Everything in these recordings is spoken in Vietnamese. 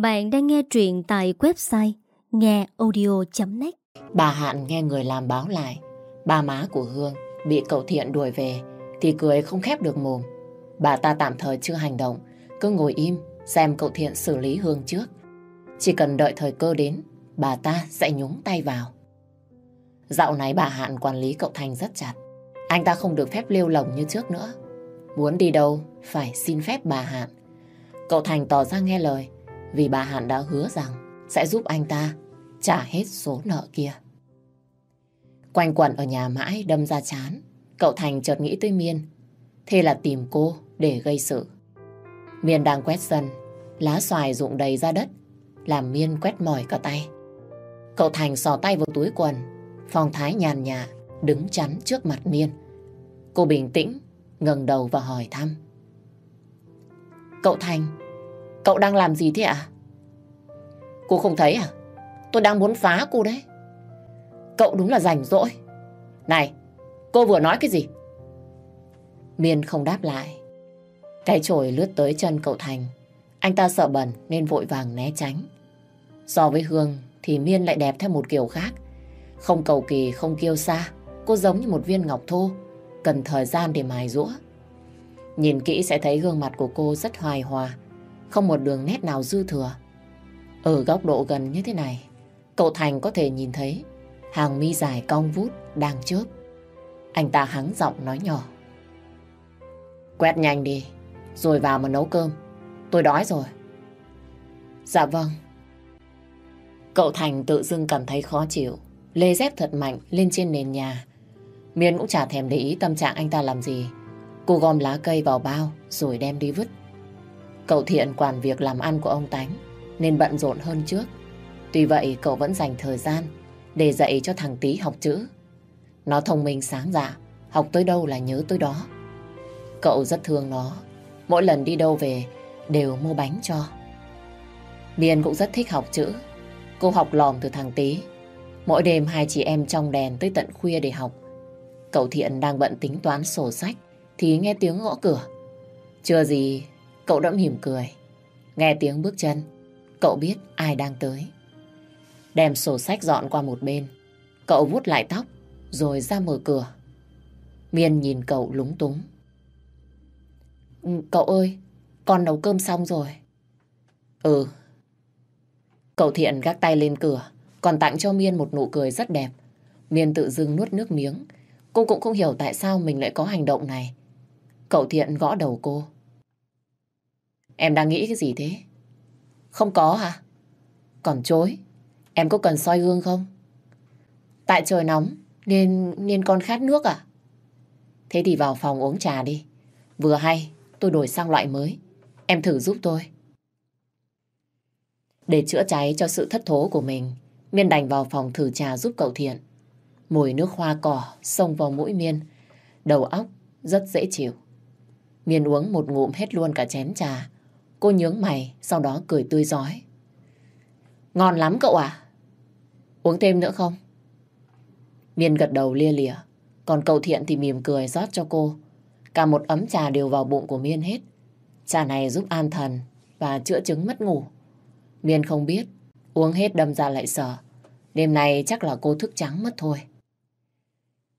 Bạn đang nghe truyện tại website ngheaudio.net Bà Hạn nghe người làm báo lại. Ba má của Hương bị cậu Thiện đuổi về thì cười không khép được mồm. Bà ta tạm thời chưa hành động, cứ ngồi im xem cậu Thiện xử lý Hương trước. Chỉ cần đợi thời cơ đến, bà ta sẽ nhúng tay vào. Dạo này bà Hạn quản lý cậu Thành rất chặt. Anh ta không được phép lêu lồng như trước nữa. Muốn đi đâu, phải xin phép bà Hạn. Cậu Thành tỏ ra nghe lời, vì bà Hạn đã hứa rằng sẽ giúp anh ta trả hết số nợ kia. Quanh quẩn ở nhà mãi đâm ra chán, cậu Thành chợt nghĩ tới Miên. Thế là tìm cô để gây sự. Miên đang quét sân, lá xoài rụng đầy ra đất, làm Miên quét mỏi cả tay. Cậu Thành sò tay vào túi quần, phong thái nhàn nhạt, đứng chắn trước mặt Miên. Cô bình tĩnh, ngẩng đầu và hỏi thăm. Cậu Thành, cậu đang làm gì thế ạ? Cô không thấy à? Tôi đang muốn phá cô đấy. Cậu đúng là rảnh rỗi. Này, cô vừa nói cái gì? Miên không đáp lại. Cái chổi lướt tới chân cậu Thành. Anh ta sợ bẩn nên vội vàng né tránh. So với Hương thì Miên lại đẹp theo một kiểu khác. Không cầu kỳ, không kiêu xa. Cô giống như một viên ngọc thô, cần thời gian để mài rũa. Nhìn kỹ sẽ thấy gương mặt của cô rất hoài hòa, không một đường nét nào dư thừa. Ở góc độ gần như thế này, cậu Thành có thể nhìn thấy hàng mi dài cong vút đang chớp. Anh ta hắng giọng nói nhỏ. Quét nhanh đi, rồi vào mà nấu cơm. Tôi đói rồi. Dạ vâng. Cậu Thành tự dưng cảm thấy khó chịu, lê dép thật mạnh lên trên nền nhà. Miên cũng chả thèm để ý tâm trạng anh ta làm gì. Cô gom lá cây vào bao rồi đem đi vứt. Cậu Thiện quản việc làm ăn của ông Tánh nên bận rộn hơn trước. Tuy vậy cậu vẫn dành thời gian để dạy cho thằng Tý học chữ. Nó thông minh sáng dạ, học tới đâu là nhớ tới đó. Cậu rất thương nó, mỗi lần đi đâu về đều mua bánh cho. Miên cũng rất thích học chữ. Cô học lòm từ thằng Tý. Mỗi đêm hai chị em trong đèn tới tận khuya để học. Cậu Thiện đang bận tính toán sổ sách thì nghe tiếng gõ cửa. Chưa gì, cậu đã mỉm cười. Nghe tiếng bước chân, cậu biết ai đang tới. Đem sổ sách dọn qua một bên, cậu vuốt lại tóc, rồi ra mở cửa. Miên nhìn cậu lúng túng. Cậu ơi, con nấu cơm xong rồi. Ừ. Cậu Thiện gác tay lên cửa, còn tặng cho Miên một nụ cười rất đẹp. Miên tự dưng nuốt nước miếng. Cô cũng không hiểu tại sao mình lại có hành động này. Cậu Thiện gõ đầu cô. Em đang nghĩ cái gì thế? Không có hả? Còn chối. Em có cần soi gương không? Tại trời nóng nên nên con khát nước à? Thế thì vào phòng uống trà đi. Vừa hay tôi đổi sang loại mới. Em thử giúp tôi. Để chữa cháy cho sự thất thố của mình, Miên đành vào phòng thử trà giúp cậu Thiện. Mùi nước hoa cỏ xông vào mũi Miên. Đầu óc rất dễ chịu. Miên uống một ngụm hết luôn cả chén trà. Cô nhướng mày, sau đó cười tươi giói. Ngon lắm cậu à? Uống thêm nữa không? Miên gật đầu lia lịa. Còn cậu Thiện thì mỉm cười rót cho cô. Cả một ấm trà đều vào bụng của Miên hết. Trà này giúp an thần và chữa chứng mất ngủ. Miên không biết, uống hết đâm ra lại sợ. Đêm nay chắc là cô thức trắng mất thôi.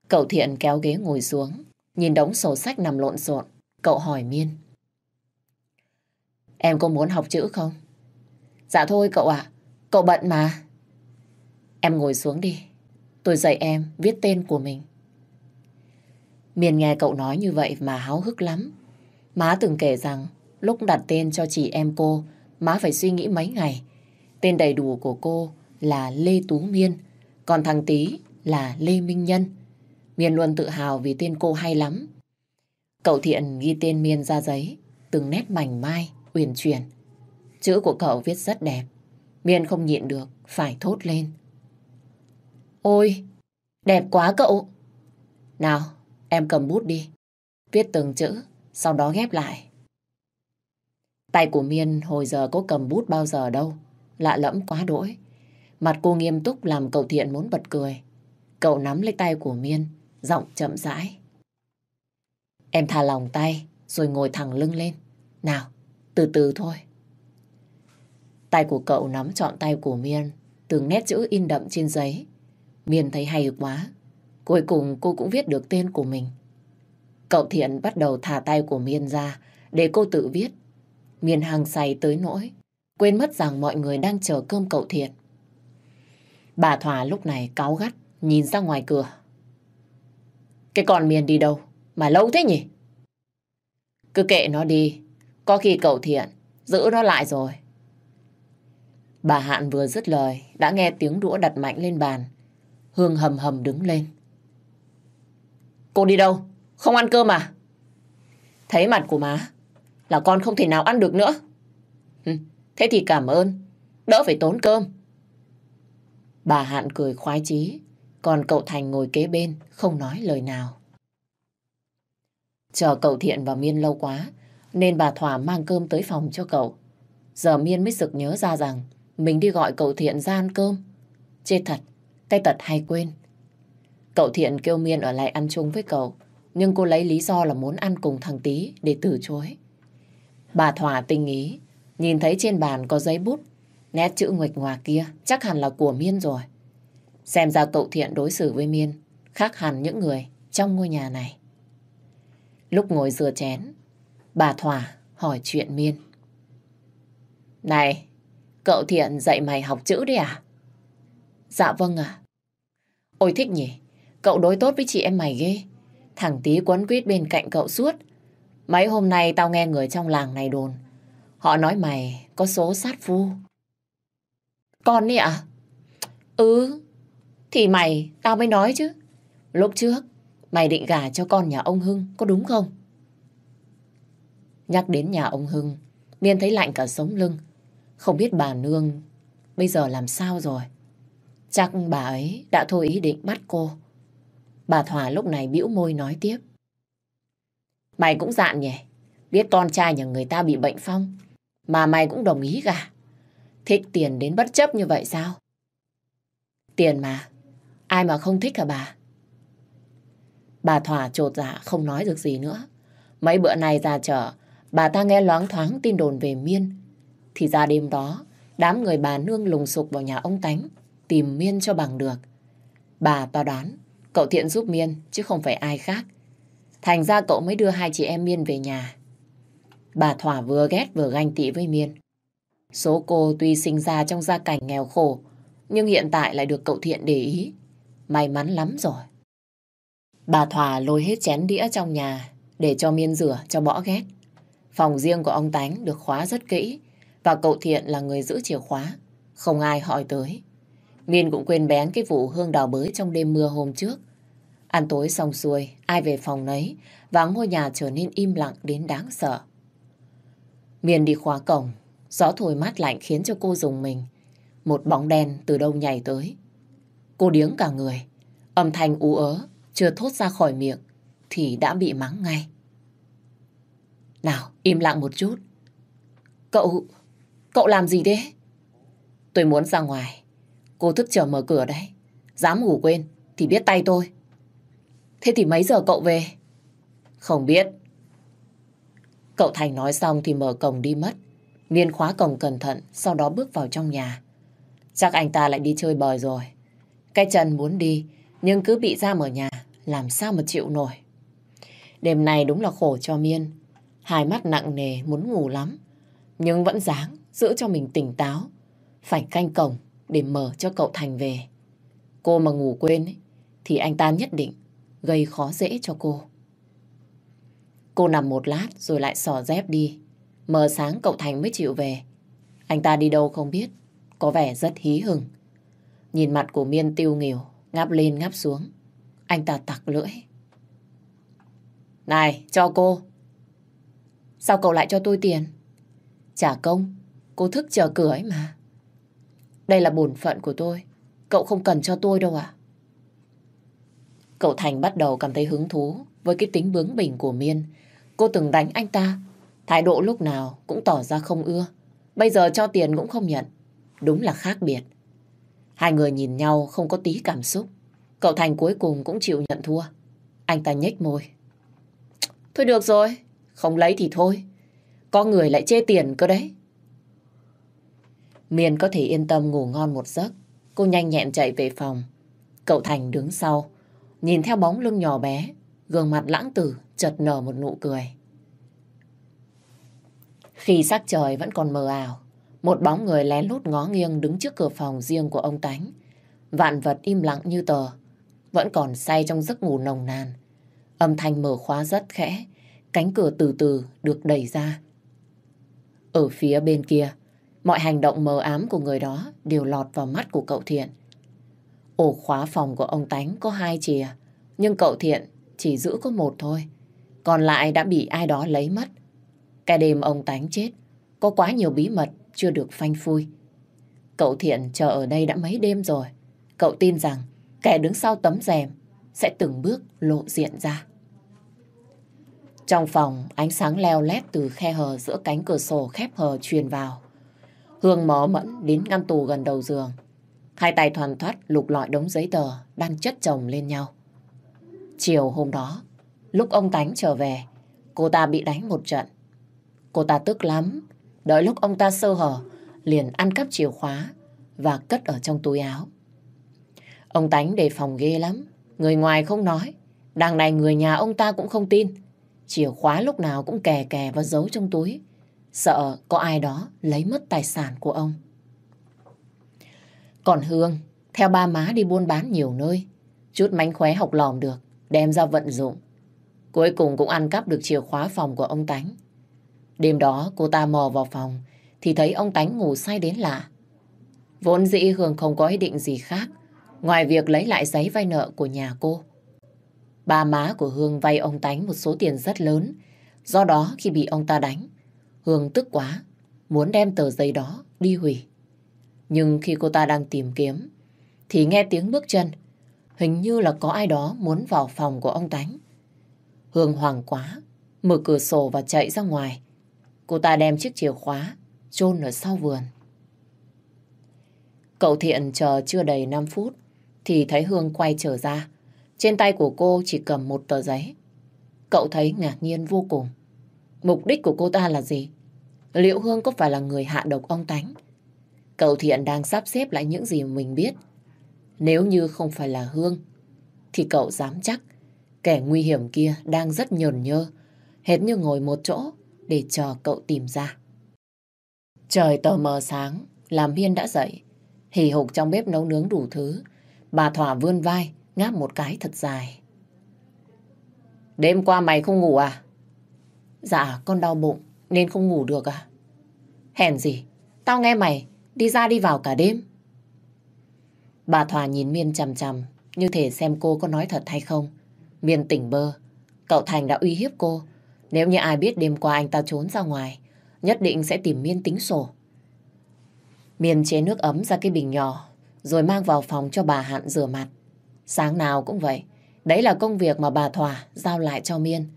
Cậu Thiện kéo ghế ngồi xuống, nhìn đống sổ sách nằm lộn xộn. Cậu hỏi Miên. Em có muốn học chữ không? Dạ thôi cậu ạ, cậu bận mà. Em ngồi xuống đi, tôi dạy em viết tên của mình. Miền nghe cậu nói như vậy mà háo hức lắm. Má từng kể rằng lúc đặt tên cho chị em cô, má phải suy nghĩ mấy ngày. Tên đầy đủ của cô là Lê Tú Miên, còn thằng Tý là Lê Minh Nhân. Miên luôn tự hào vì tên cô hay lắm. Cậu Thiện ghi tên Miên ra giấy, từng nét mảnh mai, uyển chuyển. Chữ của cậu viết rất đẹp. Miên không nhịn được, phải thốt lên. Ôi, đẹp quá cậu. Nào, em cầm bút đi. Viết từng chữ, sau đó ghép lại. Tay của Miên hồi giờ có cầm bút bao giờ đâu. Lạ lẫm quá đỗi. Mặt cô nghiêm túc làm cậu thiện muốn bật cười. Cậu nắm lấy tay của Miên, giọng chậm rãi. Em thả lòng tay, rồi ngồi thẳng lưng lên. Nào, từ từ thôi. Tay của cậu nắm trọn tay của Miên, từng nét chữ in đậm trên giấy. Miên thấy hay quá. Cuối cùng cô cũng viết được tên của mình. Cậu Thiện bắt đầu thả tay của Miên ra để cô tự viết. Miên hàng say tới nỗi, quên mất rằng mọi người đang chờ cơm cậu Thiện. Bà Thỏa lúc này cáu gắt, nhìn ra ngoài cửa. Cái con Miên đi đâu? Mà lâu thế nhỉ? Cứ kệ nó đi, có khi cậu Thiện giữ nó lại rồi. Bà Hạn vừa dứt lời, đã nghe tiếng đũa đặt mạnh lên bàn. Hương hầm hầm đứng lên. Cô đi đâu? Không ăn cơm à? Thấy mặt của má là con không thể nào ăn được nữa. Ừ, thế thì cảm ơn, đỡ phải tốn cơm. Bà Hạn cười khoái chí, còn cậu Thành ngồi kế bên, không nói lời nào. Chờ cậu Thiện và Miên lâu quá, nên bà Thỏa mang cơm tới phòng cho cậu. Giờ Miên mới sực nhớ ra rằng mình đi gọi cậu Thiện ra ăn cơm. Chết thật, tay tật hay quên. Cậu Thiện kêu Miên ở lại ăn chung với cậu, nhưng cô lấy lý do là muốn ăn cùng thằng Tý để từ chối. Bà Thỏa tình ý, nhìn thấy trên bàn có giấy bút, nét chữ nguệch ngoạc kia chắc hẳn là của Miên rồi. Xem ra cậu Thiện đối xử với Miên khác hẳn những người trong ngôi nhà này. Lúc ngồi rửa chén, bà Thỏa hỏi chuyện Miên. Này, cậu Thiện dạy mày học chữ đấy à? Dạ vâng ạ. Ôi thích nhỉ, cậu đối tốt với chị em mày ghê. Thằng tí quấn quýt bên cạnh cậu suốt. Mấy hôm nay tao nghe người trong làng này đồn. Họ nói mày có số sát phu. Con đi ạ? Ừ, thì mày, tao mới nói chứ. Lúc trước, mày định gả cho con nhà ông Hưng, có đúng không? Nhắc đến nhà ông Hưng, Miên thấy lạnh cả sống lưng. Không biết bà Nương bây giờ làm sao rồi. Chắc bà ấy đã thôi ý định bắt cô. Bà Thỏa lúc này bĩu môi nói tiếp. Mày cũng dạn nhỉ? Biết con trai nhà người ta bị bệnh phong. Mà mày cũng đồng ý gả. Thích tiền đến bất chấp như vậy sao? Tiền mà. Ai mà không thích cả bà? Bà Thỏa trột dạ không nói được gì nữa. Mấy bữa này ra chợ, bà ta nghe loáng thoáng tin đồn về Miên. Thì ra đêm đó, đám người bà nương lùng sục vào nhà ông Tánh, tìm Miên cho bằng được. Bà ta đoán, cậu Thiện giúp Miên, chứ không phải ai khác. Thành ra cậu mới đưa hai chị em Miên về nhà. Bà Thỏa vừa ghét vừa ganh tị với Miên. Số cô tuy sinh ra trong gia cảnh nghèo khổ, nhưng hiện tại lại được cậu Thiện để ý. May mắn lắm rồi. Bà Thỏa lôi hết chén đĩa trong nhà để cho Miên rửa cho bỏ ghét. Phòng riêng của ông Tánh được khóa rất kỹ và cậu Thiện là người giữ chìa khóa. Không ai hỏi tới. Miên cũng quên bén cái vụ hương đào bới trong đêm mưa hôm trước. Ăn tối xong xuôi, ai về phòng nấy và ngôi nhà trở nên im lặng đến đáng sợ. Miên đi khóa cổng, gió thổi mát lạnh khiến cho cô dùng mình. Một bóng đen từ đâu nhảy tới. Cô điếng cả người, âm thanh ú ớ, chưa thốt ra khỏi miệng, thì đã bị mắng ngay. Nào, im lặng một chút. Cậu, cậu làm gì thế? Tôi muốn ra ngoài. Cô thức chờ mở cửa đấy. Dám ngủ quên thì biết tay tôi. Thế thì mấy giờ cậu về? Không biết. Cậu Thành nói xong thì mở cổng đi mất. Miên khóa cổng cẩn thận, sau đó bước vào trong nhà. Chắc anh ta lại đi chơi bời rồi. Cái chân muốn đi, nhưng cứ bị giam ở nhà, làm sao mà chịu nổi. Đêm này đúng là khổ cho Miên. Hai mắt nặng nề muốn ngủ lắm, nhưng vẫn dáng giữ cho mình tỉnh táo. Phải canh cổng để mở cho cậu Thành về. Cô mà ngủ quên ấy, thì anh ta nhất định gây khó dễ cho cô. Cô nằm một lát rồi lại sò dép đi. Mờ sáng cậu Thành mới chịu về. Anh ta đi đâu không biết, có vẻ rất hí hừng. Nhìn mặt của Miên tiêu nghỉu, ngáp lên ngáp xuống. Anh ta tặc lưỡi. Này, cho cô. Sao cậu lại cho tôi tiền? Trả công, cô thức chờ cửa ấy mà. Đây là bổn phận của tôi. Cậu không cần cho tôi đâu à? Cậu Thành bắt đầu cảm thấy hứng thú với cái tính bướng bỉnh của Miên. Cô từng đánh anh ta. Thái độ lúc nào cũng tỏ ra không ưa. Bây giờ cho tiền cũng không nhận. Đúng là khác biệt. Hai người nhìn nhau không có tí cảm xúc. Cậu Thành cuối cùng cũng chịu nhận thua. Anh ta nhếch môi. Thôi được rồi, không lấy thì thôi. Có người lại chê tiền cơ đấy. Miền có thể yên tâm ngủ ngon một giấc. Cô nhanh nhẹn chạy về phòng. Cậu Thành đứng sau, nhìn theo bóng lưng nhỏ bé, gương mặt lãng tử chợt nở một nụ cười. Khi sắc trời vẫn còn mờ ảo, một bóng người lén lút ngó nghiêng đứng trước cửa phòng riêng của ông Tánh. Vạn vật im lặng như tờ, vẫn còn say trong giấc ngủ nồng nàn. Âm thanh mở khóa rất khẽ, cánh cửa từ từ được đẩy ra. Ở phía bên kia, mọi hành động mờ ám của người đó đều lọt vào mắt của cậu Thiện. Ổ khóa phòng của ông Tánh có hai chìa, nhưng cậu Thiện chỉ giữ có một thôi. Còn lại đã bị ai đó lấy mất. Cái đêm ông Tánh chết, có quá nhiều bí mật chưa được phanh phui. Cậu Thiện chờ ở đây đã mấy đêm rồi. Cậu tin rằng kẻ đứng sau tấm rèm sẽ từng bước lộ diện ra. Trong phòng, ánh sáng leo lét từ khe hở giữa cánh cửa sổ khép hờ truyền vào. Hương mó mẫn đến ngăn tủ gần đầu giường. Hai tay thoàn thoát lục lọi đống giấy tờ đang chất chồng lên nhau. Chiều hôm đó, lúc ông Tánh trở về, cô ta bị đánh một trận. Cô ta tức lắm, đợi lúc ông ta sơ hở, liền ăn cắp chìa khóa và cất ở trong túi áo. Ông Tánh đề phòng ghê lắm, người ngoài không nói, đằng này người nhà ông ta cũng không tin. Chìa khóa lúc nào cũng kè kè và giấu trong túi, sợ có ai đó lấy mất tài sản của ông. Còn Hương, theo ba má đi buôn bán nhiều nơi, chút mánh khóe học lòm được, đem ra vận dụng. Cuối cùng cũng ăn cắp được chìa khóa phòng của ông Tánh. Đêm đó cô ta mò vào phòng thì thấy ông Tánh ngủ say đến lạ. Vốn dĩ Hương không có ý định gì khác ngoài việc lấy lại giấy vay nợ của nhà cô. Ba má của Hương vay ông Tánh một số tiền rất lớn. Do đó khi bị ông ta đánh, Hương tức quá, muốn đem tờ giấy đó đi hủy. Nhưng khi cô ta đang tìm kiếm, thì nghe tiếng bước chân. Hình như là có ai đó muốn vào phòng của ông Tánh. Hương hoảng quá, mở cửa sổ và chạy ra ngoài. Cô ta đem chiếc chìa khóa, chôn ở sau vườn. Cậu Thiện chờ chưa đầy 5 phút, thì thấy Hương quay trở ra. Trên tay của cô chỉ cầm một tờ giấy. Cậu thấy ngạc nhiên vô cùng. Mục đích của cô ta là gì? Liệu Hương có phải là người hạ độc ông Tánh? Cậu Thiện đang sắp xếp lại những gì mình biết. Nếu như không phải là Hương, thì cậu dám chắc kẻ nguy hiểm kia đang rất nhờn nhơ, hết như ngồi một chỗ để chờ cậu tìm ra. Trời tờ mờ sáng, làm Hiên đã dậy, hì hục trong bếp nấu nướng đủ thứ. Bà Thỏa vươn vai, ngáp một cái thật dài. Đêm qua mày không ngủ à? Dạ, con đau bụng nên không ngủ được à? Hèn gì, tao nghe mày đi ra đi vào cả đêm. Bà Thòa nhìn Miên chằm chằm, như thể xem cô có nói thật hay không. Miên tỉnh bơ, cậu Thành đã uy hiếp cô. Nếu như ai biết đêm qua anh ta trốn ra ngoài, nhất định sẽ tìm Miên tính sổ. Miên chế nước ấm ra cái bình nhỏ, rồi mang vào phòng cho bà Hạn rửa mặt. Sáng nào cũng vậy, đấy là công việc mà bà Thỏa giao lại cho Miên.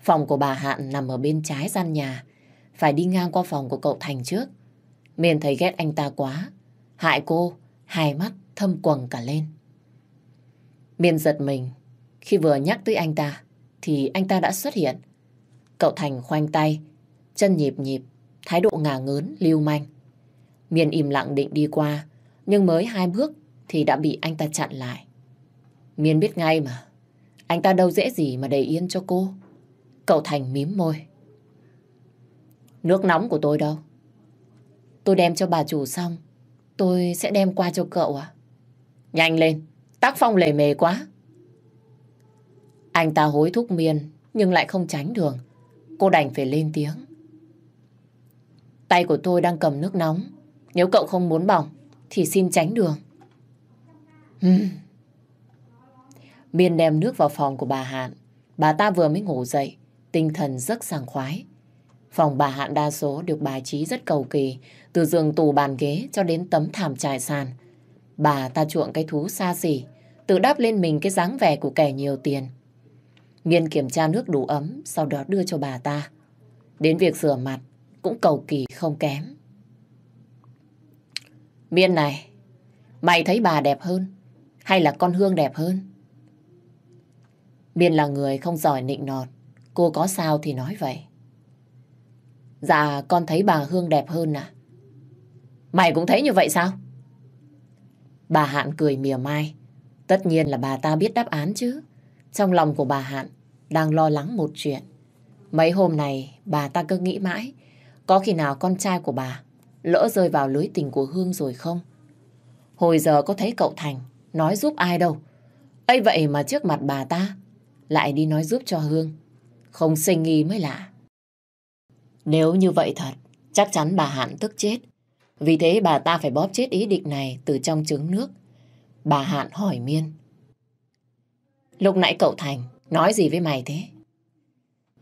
Phòng của bà Hạn nằm ở bên trái gian nhà, phải đi ngang qua phòng của cậu Thành trước. Miên thấy ghét anh ta quá, hại cô, hai mắt thâm quầng cả lên. Miên giật mình, khi vừa nhắc tới anh ta, thì anh ta đã xuất hiện. Cậu Thành khoanh tay, chân nhịp nhịp, thái độ ngả ngớn, lưu manh. Miên im lặng định đi qua, nhưng mới hai bước thì đã bị anh ta chặn lại. Miên biết ngay mà, anh ta đâu dễ gì mà để yên cho cô. Cậu Thành mím môi. Nước nóng của tôi đâu? Tôi đem cho bà chủ xong, tôi sẽ đem qua cho cậu à? Nhanh lên, tác phong lề mề quá. Anh ta hối thúc miên, nhưng lại không tránh đường. Cô đành phải lên tiếng. Tay của tôi đang cầm nước nóng. Nếu cậu không muốn bỏng, thì xin tránh đường. Hừm. Miên đem nước vào phòng của bà Hạn. Bà ta vừa mới ngủ dậy, tinh thần rất sảng khoái. Phòng bà Hạn đa số được bài trí rất cầu kỳ, từ giường tủ bàn ghế cho đến tấm thảm trải sàn. Bà ta chuộng cái thú xa xỉ, tự đắp lên mình cái dáng vẻ của kẻ nhiều tiền. Miên kiểm tra nước đủ ấm, sau đó đưa cho bà ta. Đến việc rửa mặt, cũng cầu kỳ không kém. Miên này, mày thấy bà đẹp hơn, hay là con Hương đẹp hơn? Miên là người không giỏi nịnh nọt, cô có sao thì nói vậy. Dạ, con thấy bà Hương đẹp hơn à? Mày cũng thấy như vậy sao? Bà Hạn cười mỉa mai. Tất nhiên là bà ta biết đáp án chứ. Trong lòng của bà Hạn đang lo lắng một chuyện. Mấy hôm này bà ta cứ nghĩ mãi có khi nào con trai của bà lỡ rơi vào lưới tình của Hương rồi không? Hồi giờ có thấy cậu Thành nói giúp ai đâu. ấy vậy mà trước mặt bà ta lại đi nói giúp cho Hương. Không sinh nghi mới lạ. Nếu như vậy thật, chắc chắn bà Hạn tức chết. Vì thế bà ta phải bóp chết ý định này từ trong trứng nước. Bà Hạn hỏi Miên. Lúc nãy cậu Thành nói gì với mày thế?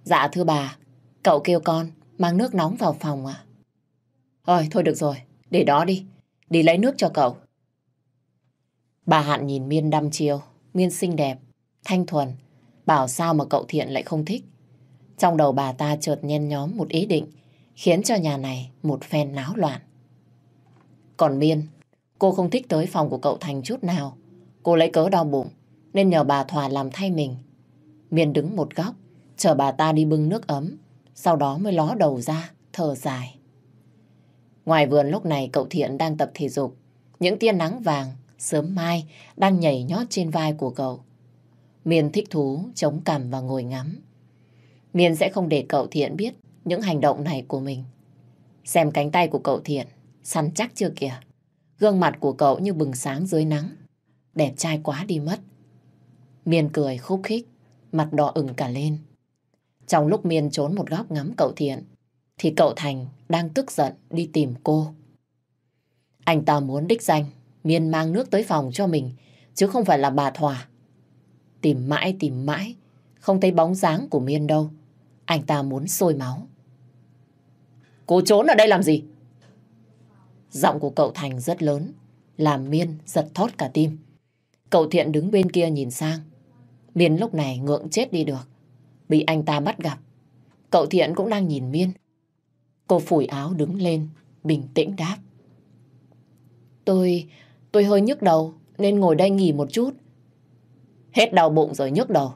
Dạ thưa bà, cậu kêu con mang nước nóng vào phòng à? Thôi, thôi được rồi, để đó đi. Đi lấy nước cho cậu. Bà Hạn nhìn Miên đăm chiêu, Miên xinh đẹp, thanh thuần. Bảo sao mà cậu Thiện lại không thích. Trong đầu bà ta chợt nhen nhóm một ý định, khiến cho nhà này một phen náo loạn. Còn Miên, cô không thích tới phòng của cậu Thành chút nào. Cô lấy cớ đau bụng, nên nhờ bà Thòa làm thay mình. Miên đứng một góc, chờ bà ta đi bưng nước ấm, sau đó mới ló đầu ra, thở dài. Ngoài vườn lúc này cậu Thiện đang tập thể dục. Những tia nắng vàng, sớm mai, đang nhảy nhót trên vai của cậu. Miên thích thú, chống cằm và ngồi ngắm. Miên sẽ không để cậu Thiện biết những hành động này của mình. Xem cánh tay của cậu Thiện, săn chắc chưa kìa. Gương mặt của cậu như bừng sáng dưới nắng. Đẹp trai quá đi mất. Miên cười khúc khích, mặt đỏ ửng cả lên. Trong lúc Miên trốn một góc ngắm cậu Thiện, thì cậu Thành đang tức giận đi tìm cô. Anh ta muốn đích danh, Miên mang nước tới phòng cho mình, chứ không phải là bà Thỏa. Tìm mãi tìm mãi, không thấy bóng dáng của Miên đâu. Anh ta muốn sôi máu. Cô trốn ở đây làm gì? Giọng của cậu Thành rất lớn, làm Miên giật thót cả tim. Cậu Thiện đứng bên kia nhìn sang. Miên lúc này ngượng chết đi được. Bị anh ta bắt gặp. Cậu Thiện cũng đang nhìn Miên. Cô phủi áo đứng lên, bình tĩnh đáp. Tôi, tôi hơi nhức đầu nên ngồi đây nghỉ một chút. Hết đau bụng rồi nhức đầu.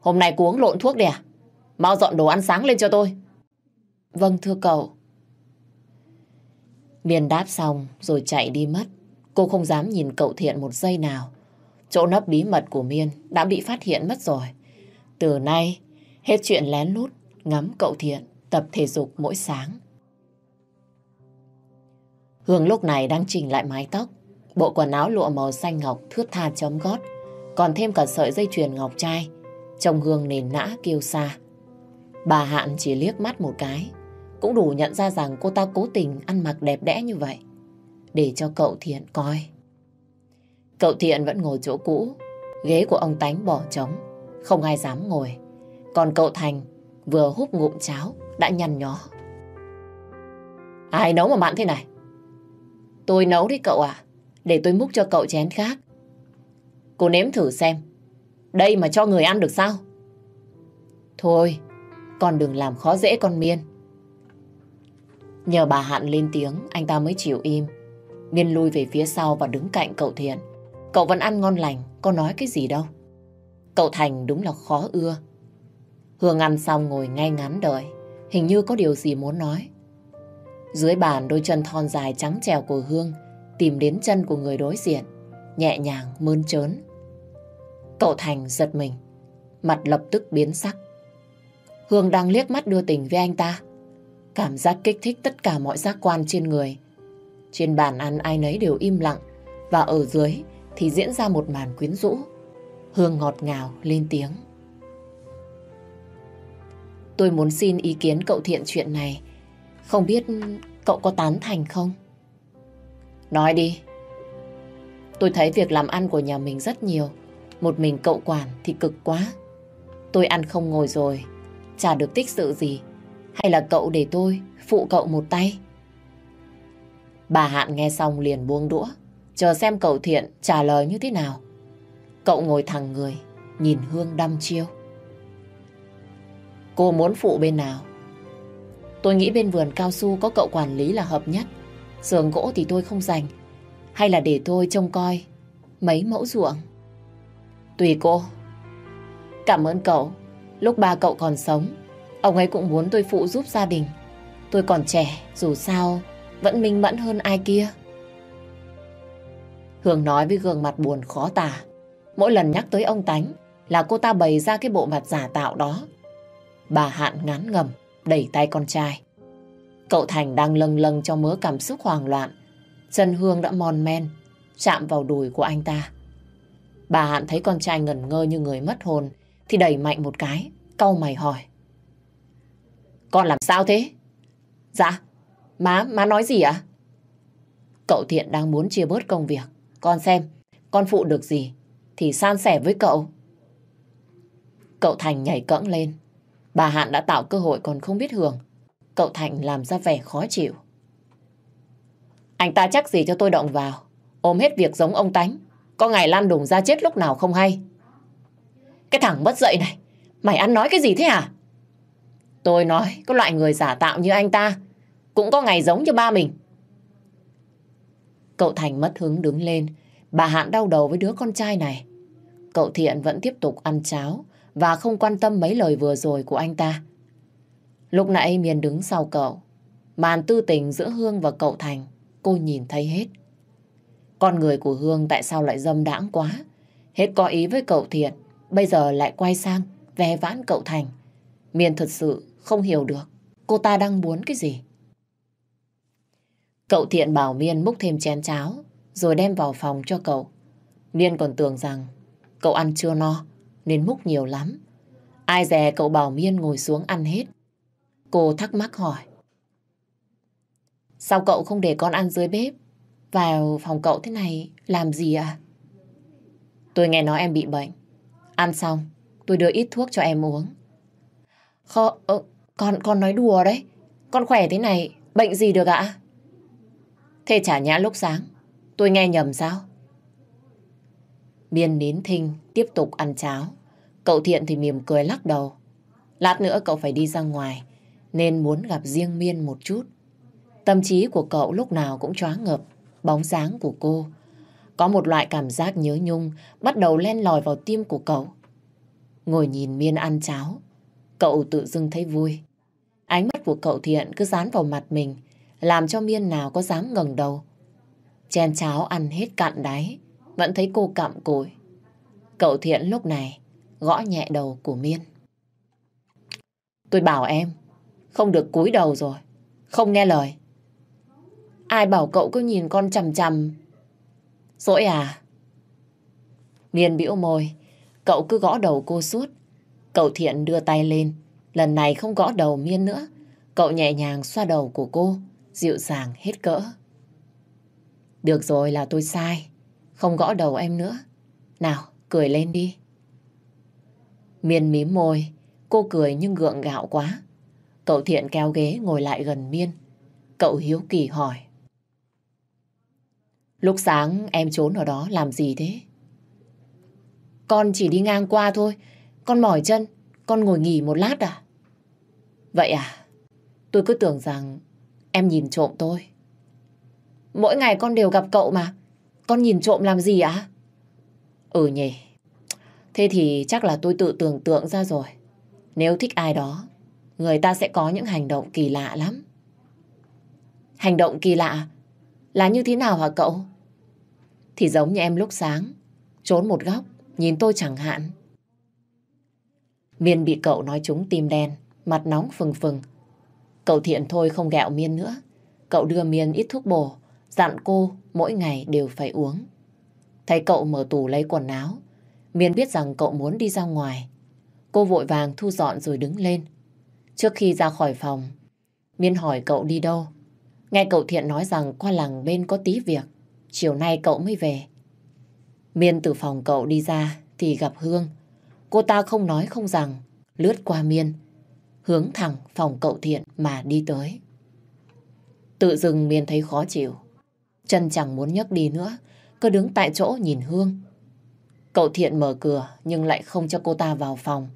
Hôm nay cô uống lộn thuốc đi à? Mau dọn đồ ăn sáng lên cho tôi. Vâng thưa cậu. Miên đáp xong rồi chạy đi mất. Cô không dám nhìn cậu Thiện một giây nào. Chỗ nấp bí mật của Miên đã bị phát hiện mất rồi. Từ nay, hết chuyện lén lút, ngắm cậu Thiện, tập thể dục mỗi sáng. Hương lúc này đang chỉnh lại mái tóc. Bộ quần áo lụa màu xanh ngọc thướt tha chấm gót. Còn thêm cả sợi dây chuyền ngọc trai. chồng Hương nền nã kêu xa. Bà Hạn chỉ liếc mắt một cái. Cũng đủ nhận ra rằng cô ta cố tình ăn mặc đẹp đẽ như vậy. Để cho cậu Thiện coi. Cậu Thiện vẫn ngồi chỗ cũ. Ghế của ông Tánh bỏ trống. Không ai dám ngồi. Còn cậu Thành vừa hút ngụm cháo, đã nhăn nhó. Ai nấu mà mặn thế này? Tôi nấu đấy cậu à. Để tôi múc cho cậu chén khác. Cô nếm thử xem. Đây mà cho người ăn được sao? Thôi, con đừng làm khó dễ con Miên. Nhờ bà Hạn lên tiếng, anh ta mới chịu im. Miên lui về phía sau và đứng cạnh cậu Thiện. Cậu vẫn ăn ngon lành, có nói cái gì đâu. Cậu Thành đúng là khó ưa. Hương ăn xong ngồi ngay ngắn đợi, hình như có điều gì muốn nói. Dưới bàn đôi chân thon dài trắng trèo của Hương tìm đến chân của người đối diện, nhẹ nhàng mơn trớn. Cậu Thành giật mình, mặt lập tức biến sắc. Hương đang liếc mắt đưa tình với anh ta. Cảm giác kích thích tất cả mọi giác quan trên người. Trên bàn ăn ai nấy đều im lặng và ở dưới thì diễn ra một màn quyến rũ. Hương ngọt ngào lên tiếng. Tôi muốn xin ý kiến cậu thiện chuyện này. Không biết cậu có tán thành không? Nói đi. Tôi thấy việc làm ăn của nhà mình rất nhiều. Một mình cậu quản thì cực quá. Tôi ăn không ngồi rồi, chả được tích sự gì. Hay là cậu để tôi phụ cậu một tay? Bà Hạn nghe xong liền buông đũa, chờ xem cậu thiện trả lời như thế nào. Cậu ngồi thẳng người, nhìn Hương đăm chiêu. Cô muốn phụ bên nào? Tôi nghĩ bên vườn cao su có cậu quản lý là hợp nhất. Giường gỗ thì tôi không dành. Hay là để tôi trông coi mấy mẫu ruộng? Tùy cô. Cảm ơn cậu. Lúc ba cậu còn sống, ông ấy cũng muốn tôi phụ giúp gia đình. Tôi còn trẻ, dù sao, vẫn minh mẫn hơn ai kia. Hương nói với gương mặt buồn khó tả. Mỗi lần nhắc tới ông Tánh là cô ta bày ra cái bộ mặt giả tạo đó. Bà Hạn ngán ngầm, đẩy tay con trai. Cậu Thành đang lâng lâng trong mớ cảm xúc hoang loạn. Chân Hương đã mòn men, chạm vào đùi của anh ta. Bà Hạn thấy con trai ngẩn ngơ như người mất hồn, thì đẩy mạnh một cái, cau mày hỏi. Con làm sao thế? Dạ, má, má nói gì ạ? Cậu Thiện đang muốn chia bớt công việc. Con xem, con phụ được gì, thì san sẻ với cậu. Cậu Thành nhảy cẫng lên. Bà Hạn đã tạo cơ hội còn không biết hưởng. Cậu Thành làm ra vẻ khó chịu. Anh ta chắc gì cho tôi động vào. Ôm hết việc giống ông Tánh. Có ngày lan đùng ra chết lúc nào không hay. Cái thằng mất dậy này. Mày ăn nói cái gì thế hả? Tôi nói có loại người giả tạo như anh ta. Cũng có ngày giống như ba mình. Cậu Thành mất hứng đứng lên. Bà Hạn đau đầu với đứa con trai này. Cậu Thiện vẫn tiếp tục ăn cháo và không quan tâm mấy lời vừa rồi của anh ta. Lúc nãy Miền đứng sau cậu. Màn tư tình giữa Hương và cậu Thành, cô nhìn thấy hết. Con người của Hương tại sao lại dâm đãng quá? Hết có ý với cậu Thiện, bây giờ lại quay sang, ve vãn cậu Thành. Miền thật sự không hiểu được cô ta đang muốn cái gì. Cậu Thiện bảo Miên múc thêm chén cháo, rồi đem vào phòng cho cậu. Miên còn tưởng rằng cậu ăn chưa no, nên múc nhiều lắm. Ai dè cậu bảo Miên ngồi xuống ăn hết. Cô thắc mắc hỏi. Sao cậu không để con ăn dưới bếp? Vào phòng cậu thế này làm gì ạ? Tôi nghe nói em bị bệnh. Ăn xong, tôi đưa ít thuốc cho em uống. Khó, ờ, con, con nói đùa đấy. Con khỏe thế này, bệnh gì được ạ? Thế chả nhã lúc sáng, tôi nghe nhầm sao? Miên nín thinh, tiếp tục ăn cháo. Cậu Thiện thì mỉm cười lắc đầu. Lát nữa cậu phải đi ra ngoài, nên muốn gặp riêng Miên một chút. Tâm trí của cậu lúc nào cũng choáng ngợp, bóng dáng của cô. Có một loại cảm giác nhớ nhung bắt đầu len lỏi vào tim của cậu. Ngồi nhìn Miên ăn cháo, cậu tự dưng thấy vui. Ánh mắt của cậu Thiện cứ dán vào mặt mình, làm cho Miên nào có dám ngẩng đầu. Chén cháo ăn hết cạn đáy, vẫn thấy cô cặm cụi. Cậu Thiện lúc này gõ nhẹ đầu của Miên. Tôi bảo em, không được cúi đầu rồi, không nghe lời. Ai bảo cậu cứ nhìn con chằm chằm. Dỗi à? Miên bĩu môi, cậu cứ gõ đầu cô suốt. Cậu Thiện đưa tay lên, lần này không gõ đầu Miên nữa. Cậu nhẹ nhàng xoa đầu của cô, dịu dàng hết cỡ. Được rồi là tôi sai, không gõ đầu em nữa. Nào, cười lên đi. Miên mím môi, cô cười nhưng gượng gạo quá. Cậu thiện kéo ghế ngồi lại gần Miên. Cậu hiếu kỳ hỏi. Lúc sáng em trốn ở đó làm gì thế? Con chỉ đi ngang qua thôi. Con mỏi chân, con ngồi nghỉ một lát à? Vậy à? Tôi cứ tưởng rằng em nhìn trộm tôi. Mỗi ngày con đều gặp cậu mà. Con nhìn trộm làm gì ạ? Ừ nhỉ. Thế thì chắc là tôi tự tưởng tượng ra rồi. Nếu thích ai đó, người ta sẽ có những hành động kỳ lạ lắm. Hành động kỳ lạ? Là như thế nào hả cậu? Thì giống như em lúc sáng, trốn một góc, nhìn tôi chẳng hạn. Miên bị cậu nói trúng tim đen, mặt nóng phừng phừng. Cậu thiện thôi không gẹo Miên nữa. Cậu đưa Miên ít thuốc bổ, dặn cô mỗi ngày đều phải uống. Thấy cậu mở tủ lấy quần áo, Miên biết rằng cậu muốn đi ra ngoài. Cô vội vàng thu dọn rồi đứng lên. Trước khi ra khỏi phòng, Miên hỏi cậu đi đâu. Nghe cậu Thiện nói rằng qua làng bên có tí việc, chiều nay cậu mới về. Miên từ phòng cậu đi ra thì gặp Hương. Cô ta không nói không rằng, lướt qua Miên, hướng thẳng phòng cậu Thiện mà đi tới. Tự dưng Miên thấy khó chịu. Chân chẳng muốn nhấc đi nữa, cứ đứng tại chỗ nhìn Hương. Cậu Thiện mở cửa nhưng lại không cho cô ta vào phòng.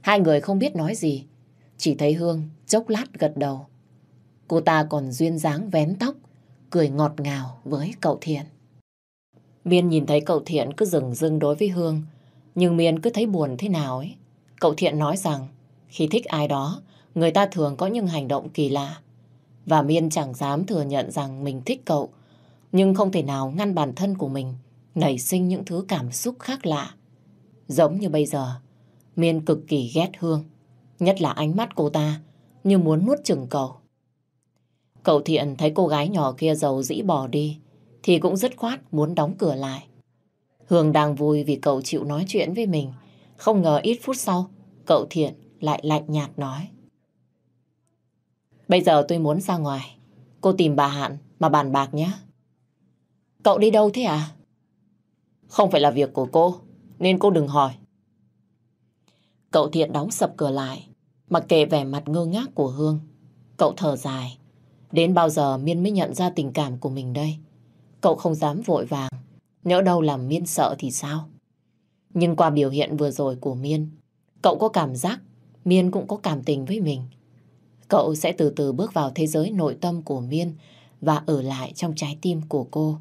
Hai người không biết nói gì. Chỉ thấy Hương chốc lát gật đầu. Cô ta còn duyên dáng vén tóc, cười ngọt ngào với cậu Thiện. Miên nhìn thấy cậu Thiện cứ dừng rưng đối với Hương. Nhưng Miên cứ thấy buồn thế nào ấy. Cậu Thiện nói rằng khi thích ai đó, người ta thường có những hành động kỳ lạ. Và Miên chẳng dám thừa nhận rằng mình thích cậu. Nhưng không thể nào ngăn bản thân của mình nảy sinh những thứ cảm xúc khác lạ. Giống như bây giờ, Miên cực kỳ ghét Hương, nhất là ánh mắt cô ta như muốn nuốt chừng cậu. Cậu Thiện thấy cô gái nhỏ kia giàu dĩ bỏ đi, thì cũng dứt khoát muốn đóng cửa lại. Hương đang vui vì cậu chịu nói chuyện với mình, không ngờ ít phút sau, cậu Thiện lại lạnh nhạt nói. Bây giờ tôi muốn ra ngoài, cô tìm bà Hạn mà bàn bạc nhé. Cậu đi đâu thế à? Không phải là việc của cô, nên cô đừng hỏi. Cậu Thiện đóng sập cửa lại, mặc kệ vẻ mặt ngơ ngác của Hương. Cậu thở dài. Đến bao giờ Miên mới nhận ra tình cảm của mình đây? Cậu không dám vội vàng. Nhỡ đâu làm Miên sợ thì sao? Nhưng qua biểu hiện vừa rồi của Miên, cậu có cảm giác Miên cũng có cảm tình với mình. Cậu sẽ từ từ bước vào thế giới nội tâm của Miên và ở lại trong trái tim của cô.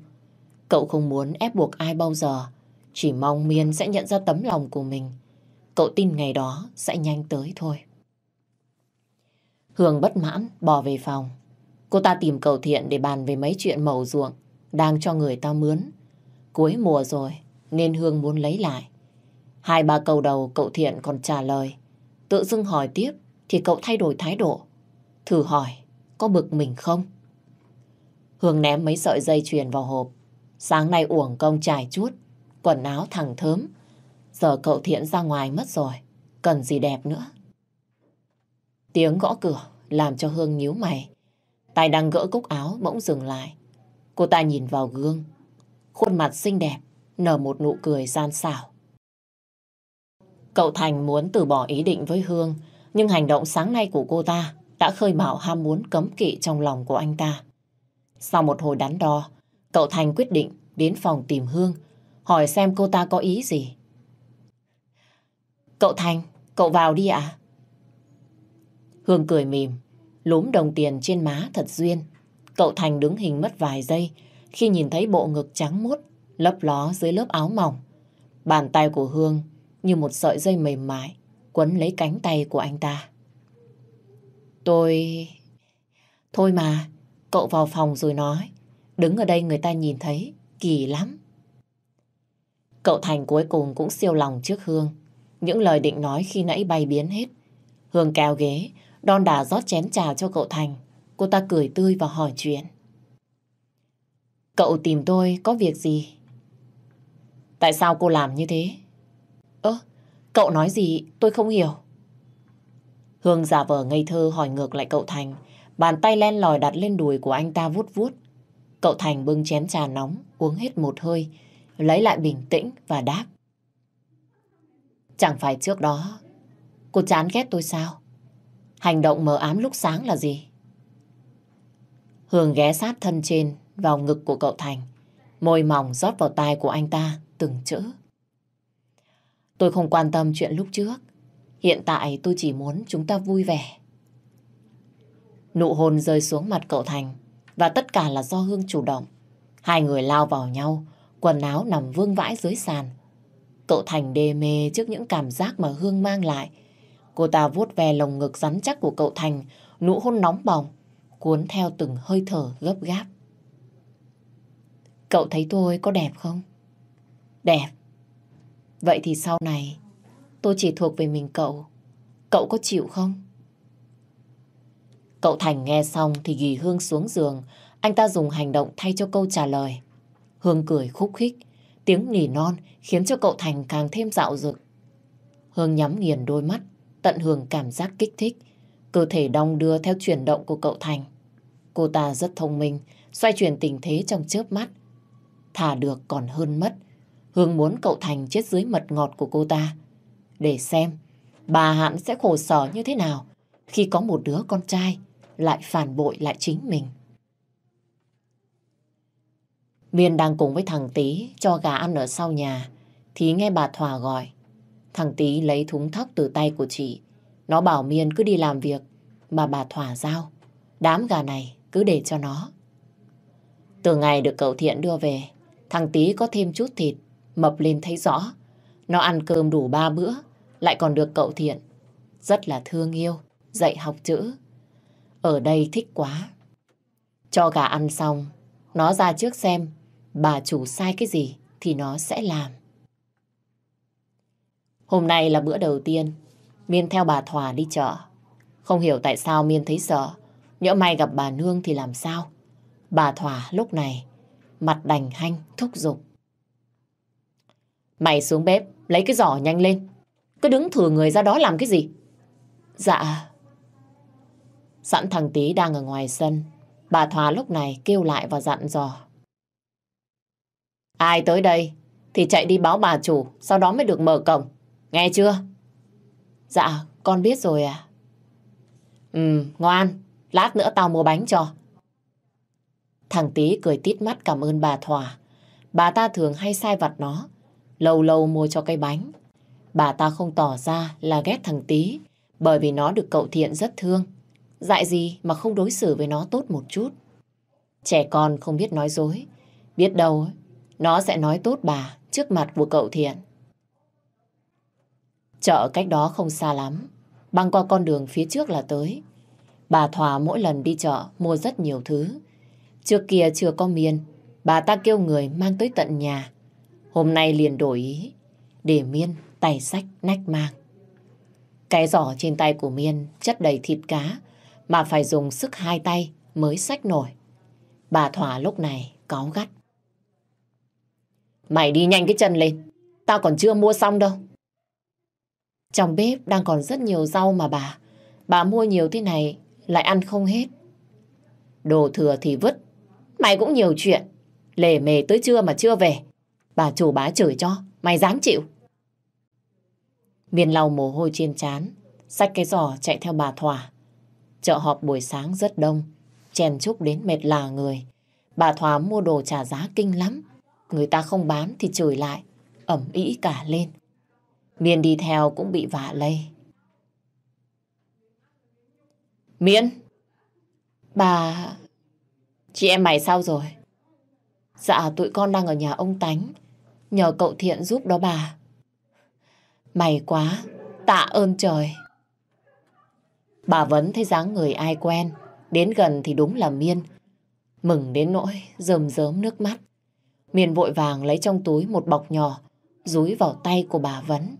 Cậu không muốn ép buộc ai bao giờ, chỉ mong Miên sẽ nhận ra tấm lòng của mình. Cậu tin ngày đó sẽ nhanh tới thôi. Hương bất mãn bỏ về phòng. Cô ta tìm cậu thiện để bàn về mấy chuyện màu ruộng đang cho người ta mướn. Cuối mùa rồi nên Hương muốn lấy lại. Hai ba câu đầu cậu thiện còn trả lời. Tự dưng hỏi tiếp thì cậu thay đổi thái độ. Thử hỏi có bực mình không? Hương ném mấy sợi dây chuyền vào hộp. Sáng nay uổng công trải chút, quần áo thẳng thớm. Giờ cậu thiện ra ngoài mất rồi, cần gì đẹp nữa. Tiếng gõ cửa làm cho Hương nhíu mày. Tay đang gỡ cúc áo bỗng dừng lại. Cô ta nhìn vào gương. Khuôn mặt xinh đẹp, nở một nụ cười gian xảo. Cậu Thành muốn từ bỏ ý định với Hương, nhưng hành động sáng nay của cô ta đã khơi mào ham muốn cấm kỵ trong lòng của anh ta. Sau một hồi đắn đo, cậu Thành quyết định đến phòng tìm Hương, hỏi xem cô ta có ý gì. Cậu Thành, cậu vào đi ạ. Hương cười mỉm, lúm đồng tiền trên má thật duyên. Cậu Thành đứng hình mất vài giây khi nhìn thấy bộ ngực trắng mốt lấp ló dưới lớp áo mỏng. Bàn tay của Hương như một sợi dây mềm mại quấn lấy cánh tay của anh ta. Tôi... Thôi mà, cậu vào phòng rồi nói. Đứng ở đây người ta nhìn thấy, kỳ lắm. Cậu Thành cuối cùng cũng siêu lòng trước Hương. Những lời định nói khi nãy bay biến hết. Hương kéo ghế, đon đà rót chén trà cho cậu Thành. Cô ta cười tươi và hỏi chuyện. Cậu tìm tôi có việc gì? Tại sao cô làm như thế? Ơ, cậu nói gì tôi không hiểu. Hương giả vờ ngây thơ hỏi ngược lại cậu Thành. Bàn tay len lòi đặt lên đùi của anh ta vuốt vuốt. Cậu Thành bưng chén trà nóng, uống hết một hơi, lấy lại bình tĩnh và đáp. Chẳng phải trước đó cô chán ghét tôi sao? Hành động mờ ám lúc sáng là gì? Hương ghé sát thân trên vào ngực của cậu Thành. Môi mỏng rót vào tai của anh ta từng chữ. Tôi không quan tâm chuyện lúc trước. Hiện tại tôi chỉ muốn chúng ta vui vẻ. Nụ hôn rơi xuống mặt cậu Thành và tất cả là do Hương chủ động. Hai người lao vào nhau, quần áo nằm vương vãi dưới sàn. Cậu Thành đê mê trước những cảm giác mà Hương mang lại. Cô ta vuốt ve lồng ngực rắn chắc của cậu Thành, nụ hôn nóng bỏng, cuốn theo từng hơi thở gấp gáp. Cậu thấy tôi có đẹp không? Đẹp. Vậy thì sau này tôi chỉ thuộc về mình cậu. Cậu có chịu không? Cậu Thành nghe xong thì ghi Hương xuống giường. Anh ta dùng hành động thay cho câu trả lời. Hương cười khúc khích. Tiếng nỉ non khiến cho cậu Thành càng thêm dạo dực. Hương nhắm nghiền đôi mắt, tận hưởng cảm giác kích thích. Cơ thể đong đưa theo chuyển động của cậu Thành. Cô ta rất thông minh, xoay chuyển tình thế trong chớp mắt. Thả được còn hơn mất. Hương muốn cậu Thành chết dưới mật ngọt của cô ta. Để xem, bà Hạn sẽ khổ sở như thế nào khi có một đứa con trai lại phản bội lại chính mình. Miên đang cùng với thằng Tý cho gà ăn ở sau nhà, thì nghe bà Thỏa gọi. Thằng Tý lấy thúng thóc từ tay của chị. Nó bảo Miên cứ đi làm việc mà bà Thỏa giao. Đám gà này cứ để cho nó. Từ ngày được cậu Thiện đưa về, thằng Tý có thêm chút thịt, mập lên thấy rõ. Nó ăn cơm đủ ba bữa, lại còn được cậu Thiện. Rất là thương yêu, dạy học chữ. Ở đây thích quá. Cho gà ăn xong, nó ra trước xem bà chủ sai cái gì thì nó sẽ làm. Hôm nay là bữa đầu tiên Miên theo bà Thỏa đi chợ. Không hiểu tại sao Miên thấy sợ. Nhỡ may gặp bà Nương thì làm sao? Bà Thỏa lúc này mặt đành hanh thúc giục. Mày xuống bếp lấy cái giỏ nhanh lên. Cứ đứng thử người ra đó làm cái gì? Dạ. Sẵn thằng Tý đang ở ngoài sân. Bà Thỏa lúc này kêu lại và dặn dò. Ai tới đây thì chạy đi báo bà chủ, sau đó mới được mở cổng. Nghe chưa? Dạ, con biết rồi à. Ừ, ngoan, lát nữa tao mua bánh cho. Thằng Tý cười tít mắt cảm ơn bà Thỏa. Bà ta thường hay sai vặt nó, lâu lâu mua cho cây bánh. Bà ta không tỏ ra là ghét thằng Tý, bởi vì nó được cậu Thiện rất thương. Dại gì mà không đối xử với nó tốt một chút. Trẻ con không biết nói dối, biết đâu nó sẽ nói tốt bà trước mặt của cậu Thiện. Chợ cách đó không xa lắm, băng qua con đường phía trước là tới. Bà Thòa mỗi lần đi chợ mua rất nhiều thứ. Trước kia chưa có miên, bà ta kêu người mang tới tận nhà. Hôm nay liền đổi ý, để miên tay sách nách mang. Cái giỏ trên tay của miên chất đầy thịt cá, mà phải dùng sức hai tay mới sách nổi. Bà Thỏa lúc này cáu gắt. Mày đi nhanh cái chân lên, tao còn chưa mua xong đâu. Trong bếp đang còn rất nhiều rau mà bà. Bà mua nhiều thế này, lại ăn không hết. Đồ thừa thì vứt. Mày cũng nhiều chuyện. Lề mề tới trưa mà chưa về. Bà chủ bá chửi cho. Mày dám chịu. Miền lau mồ hôi trên chán Xách cái giỏ chạy theo bà Thỏa. Chợ họp buổi sáng rất đông. Chèn chúc đến mệt là người. Bà Thỏa mua đồ trả giá kinh lắm. Người ta không bán thì chửi lại. Ẩm ý cả lên. Miên đi theo cũng bị vạ lây. Miên! Bà... Chị em mày sao rồi? Dạ tụi con đang ở nhà ông Tánh. Nhờ cậu Thiện giúp đó bà. Mày quá, tạ ơn trời. Bà vẫn thấy dáng người ai quen. Đến gần thì đúng là Miên. Mừng đến nỗi rơm rớm nước mắt. Miên vội vàng lấy trong túi một bọc nhỏ, rúi vào tay của bà Vấn.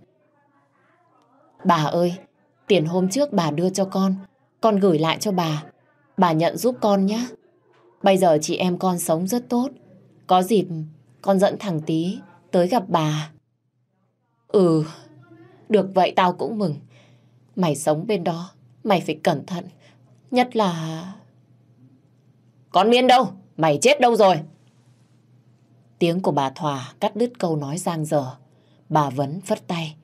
Bà ơi, tiền hôm trước bà đưa cho con, con gửi lại cho bà. Bà nhận giúp con nhé. Bây giờ chị em con sống rất tốt. Có dịp con dẫn thằng tí tới gặp bà. Ừ, được vậy tao cũng mừng. Mày sống bên đó, mày phải cẩn thận. Nhất là... Con Miên đâu? Mày chết đâu rồi? Tiếng của bà Thòa cắt đứt câu nói giang dở. Bà Vấn phất tay.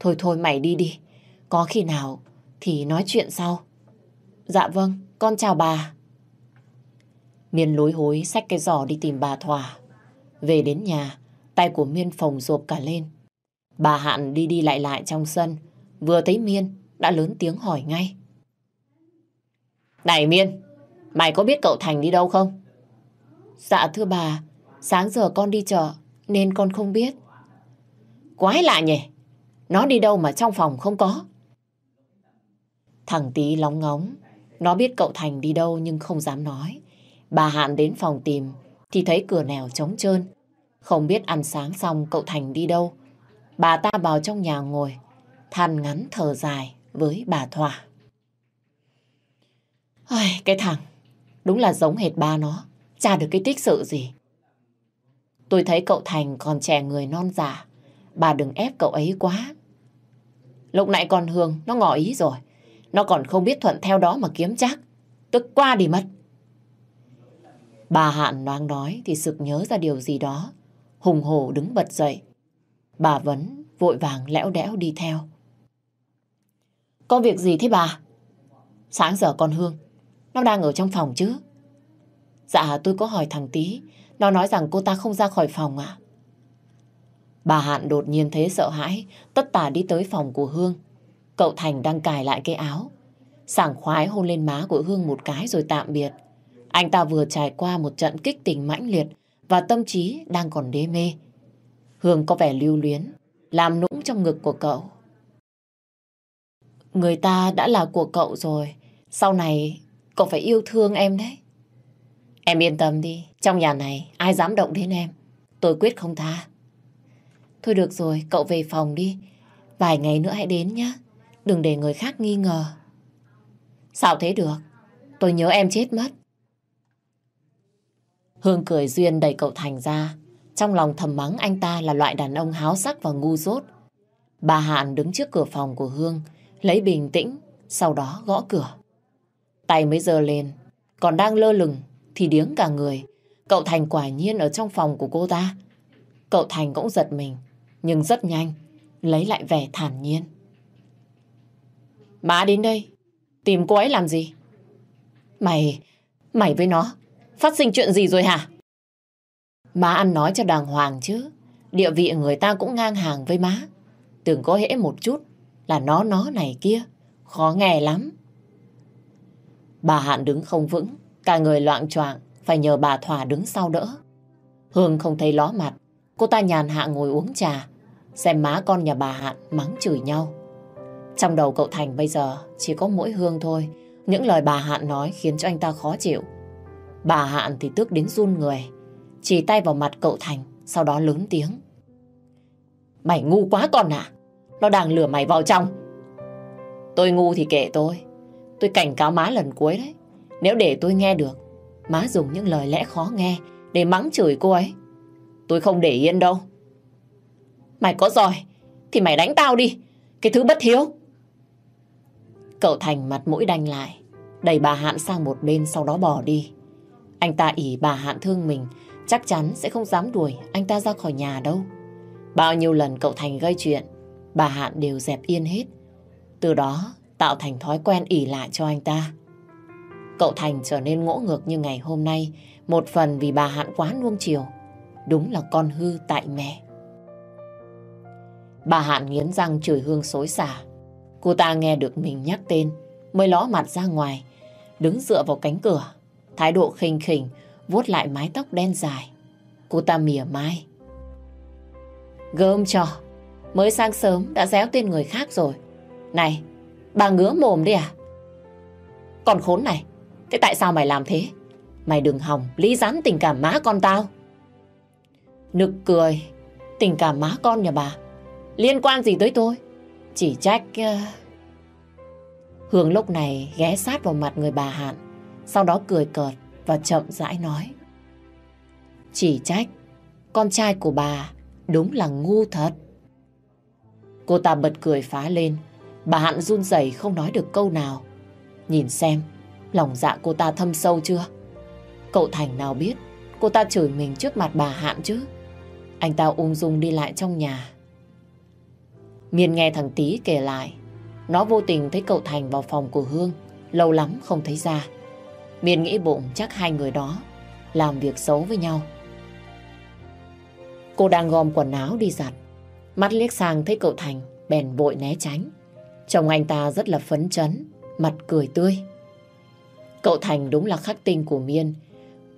Thôi thôi mày đi đi. Có khi nào thì nói chuyện sau. Dạ vâng, con chào bà. Miên lối hối xách cái giỏ đi tìm bà Thỏa. Về đến nhà, tay của Miên phồng rộp cả lên. Bà Hạn đi đi lại lại trong sân. Vừa thấy Miên, đã lớn tiếng hỏi ngay. Này Miên, mày có biết cậu Thành đi đâu không? Dạ thưa bà, sáng giờ con đi chợ, nên con không biết. Quái lạ nhỉ, nó đi đâu mà trong phòng không có? Thằng tí lóng ngóng. Nó biết cậu Thành đi đâu nhưng không dám nói. Bà Hạn đến phòng tìm thì thấy cửa nèo trống trơn. Không biết ăn sáng xong cậu Thành đi đâu. Bà ta vào trong nhà ngồi, than ngắn thở dài với bà Thỏa. Ai, cái thằng, đúng là giống hệt ba nó, chả được cái tích sự gì. Tôi thấy cậu Thành còn trẻ người non già, bà đừng ép cậu ấy quá. Lúc nãy con Hương nó ngỏ ý rồi. Nó còn không biết thuận theo đó mà kiếm chắc. Tức qua đi mất. Bà Hạn loang nói thì sực nhớ ra điều gì đó. Hùng hổ đứng bật dậy. Bà Vấn vội vàng lẽo đẽo đi theo. Có việc gì thế bà? Sáng giờ con Hương, nó đang ở trong phòng chứ? Dạ tôi có hỏi thằng Tý, nó nói rằng cô ta không ra khỏi phòng ạ. Bà Hạn đột nhiên thấy sợ hãi, tất tả đi tới phòng của Hương. Cậu Thành đang cài lại cái áo. Sảng khoái hôn lên má của Hương một cái rồi tạm biệt. Anh ta vừa trải qua một trận kích tình mãnh liệt và tâm trí đang còn đê mê. Hương có vẻ lưu luyến, làm nũng trong ngực của cậu. Người ta đã là của cậu rồi, sau này cậu phải yêu thương em đấy. Em yên tâm đi, trong nhà này ai dám động đến em. tôi quyết không tha. Thôi được rồi, cậu về phòng đi. Vài ngày nữa hãy đến nhé. Đừng để người khác nghi ngờ. Sao thế được? Tôi nhớ em chết mất. Hương cười duyên đẩy cậu Thành ra. Trong lòng thầm mắng anh ta là loại đàn ông háo sắc và ngu dốt. Bà Hạn đứng trước cửa phòng của Hương, lấy bình tĩnh, sau đó gõ cửa. Tay mới giơ lên, còn đang lơ lửng thì điếng cả người. Cậu Thành quả nhiên ở trong phòng của cô ta. Cậu Thành cũng giật mình, nhưng rất nhanh, lấy lại vẻ thản nhiên. Má đến đây, tìm cô ấy làm gì? Mày, mày với nó, phát sinh chuyện gì rồi hả? Má ăn nói cho đàng hoàng chứ, địa vị người ta cũng ngang hàng với má. tưởng có hễ một chút là nó nó này kia, khó nghe lắm. Bà Hạn đứng không vững, cả người loạn choạng phải nhờ bà Thỏa đứng sau đỡ. Hương không thấy ló mặt, cô ta nhàn hạ ngồi uống trà, xem má con nhà bà Hạn mắng chửi nhau. Trong đầu cậu Thành bây giờ chỉ có mỗi Hương thôi, những lời bà Hạn nói khiến cho anh ta khó chịu. Bà Hạn thì tức đến run người, chỉ tay vào mặt cậu Thành, sau đó lớn tiếng. Mày ngu quá con à? Nó đang lừa mày vào trong. Tôi ngu thì kệ tôi. Tôi cảnh cáo má lần cuối đấy. Nếu để tôi nghe được, má dùng những lời lẽ khó nghe để mắng chửi cô ấy. Tôi không để yên đâu. Mày có giỏi, thì mày đánh tao đi. Cái thứ bất hiếu. Cậu Thành mặt mũi đành lại, đẩy bà Hạn sang một bên sau đó bỏ đi. Anh ta ỉ bà Hạn thương mình, chắc chắn sẽ không dám đuổi anh ta ra khỏi nhà đâu. Bao nhiêu lần cậu Thành gây chuyện, bà Hạn đều dẹp yên hết. Từ đó tạo thành thói quen ỉ lại cho anh ta. Cậu Thành trở nên ngỗ ngược như ngày hôm nay, một phần vì bà Hạn quá nuông chiều. Đúng là con hư tại mẹ. Bà Hạn nghiến răng chửi Hương xối xả. Cô ta nghe được mình nhắc tên, mới ló mặt ra ngoài, đứng dựa vào cánh cửa, thái độ khinh khỉnh, vuốt lại mái tóc đen dài. Cô ta mỉa mai. Gớm cho, mới sáng sớm đã réo tên người khác rồi. Này, bà ngứa mồm đi à? Còn khốn này, thế tại sao mày làm thế? Mày đừng hòng lý rắn tình cảm má con tao. Nực cười, tình cảm má con nhà bà. Liên quan gì tới tôi? Chỉ trách... Uh... Hương lúc này ghé sát vào mặt người bà Hạn, sau đó cười cợt và chậm rãi nói. Chỉ trách, con trai của bà đúng là ngu thật. Cô ta bật cười phá lên, bà Hạn run rẩy không nói được câu nào. Nhìn xem, lòng dạ cô ta thâm sâu chưa? Cậu Thành nào biết, cô ta chửi mình trước mặt bà Hạn chứ. Anh ta ung dung đi lại trong nhà. Miên nghe thằng Tý kể lại, nó vô tình thấy cậu Thành vào phòng của Hương, lâu lắm không thấy ra. Miên nghĩ bụng chắc hai người đó làm việc xấu với nhau. Cô đang gom quần áo đi giặt. Mắt liếc sang thấy cậu Thành, bèn vội né tránh. Chồng anh ta rất là phấn chấn, mặt cười tươi. Cậu Thành đúng là khắc tinh của Miên.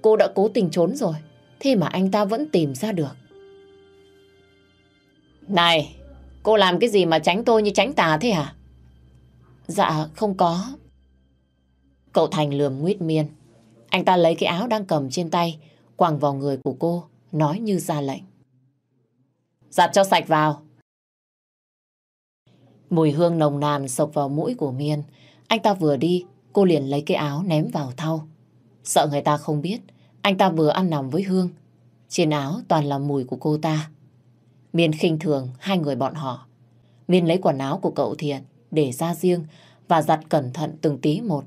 Cô đã cố tình trốn rồi, thế mà anh ta vẫn tìm ra được. Này, cô làm cái gì mà tránh tôi như tránh tà thế hả? Dạ, không có. Cậu Thành lườm nguyết miên. Anh ta lấy cái áo đang cầm trên tay, quàng vào người của cô, nói như ra lệnh. Giặt cho sạch vào. Mùi hương nồng nàn sộc vào mũi của Miên. Anh ta vừa đi, cô liền lấy cái áo ném vào thau. Sợ người ta không biết, anh ta vừa ăn nằm với Hương. Trên áo toàn là mùi của cô ta. Miên khinh thường hai người bọn họ. Miên lấy quần áo của cậu Thiện để ra riêng và giặt cẩn thận từng tí một.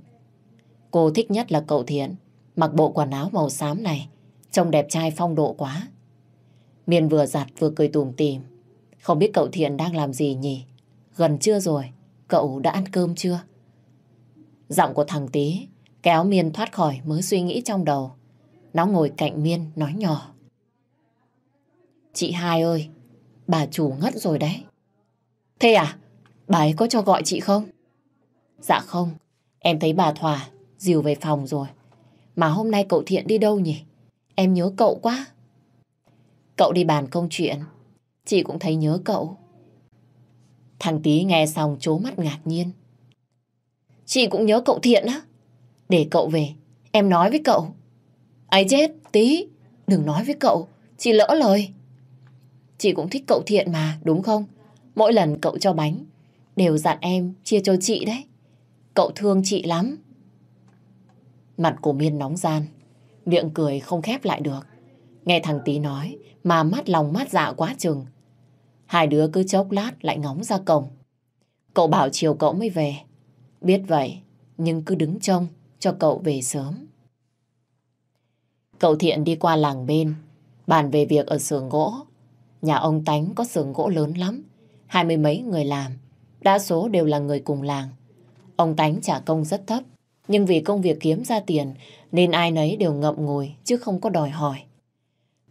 Cô thích nhất là cậu Thiện, mặc bộ quần áo màu xám này, trông đẹp trai phong độ quá. Miên vừa giặt vừa cười tùm tìm. Không biết cậu Thiện đang làm gì nhỉ? Gần trưa rồi, cậu đã ăn cơm chưa? Giọng của thằng Tý kéo Miên thoát khỏi mới suy nghĩ trong đầu. Nó ngồi cạnh Miên nói nhỏ. Chị hai ơi, bà chủ ngất rồi đấy. Thế à? Bà ấy có cho gọi chị không? Dạ không, em thấy bà Thỏa dìu về phòng rồi. Mà hôm nay cậu Thiện đi đâu nhỉ? Em nhớ cậu quá. Cậu đi bàn công chuyện. Chị cũng thấy nhớ cậu. Thằng Tý nghe xong chố mắt ngạc nhiên. Chị cũng nhớ cậu Thiện á. Để cậu về, em nói với cậu. ấy chết, Tý đừng nói với cậu. chị lỡ lời. Chị cũng thích cậu Thiện mà, đúng không? Mỗi lần cậu cho bánh, đều dặn em chia cho chị đấy. Cậu thương chị lắm. Mặt của Miên nóng gian, miệng cười không khép lại được. Nghe thằng Tí nói mà mắt lòng mắt dạ quá chừng. Hai đứa cứ chốc lát lại ngóng ra cổng. Cậu bảo chiều cậu mới về. Biết vậy, nhưng cứ đứng trông cho cậu về sớm. Cậu Thiện đi qua làng bên, bàn về việc ở xưởng gỗ. Nhà ông Tánh có xưởng gỗ lớn lắm, hai mươi mấy người làm, đa số đều là người cùng làng. Ông Tánh trả công rất thấp, nhưng vì công việc kiếm ra tiền nên ai nấy đều ngậm ngùi chứ không có đòi hỏi.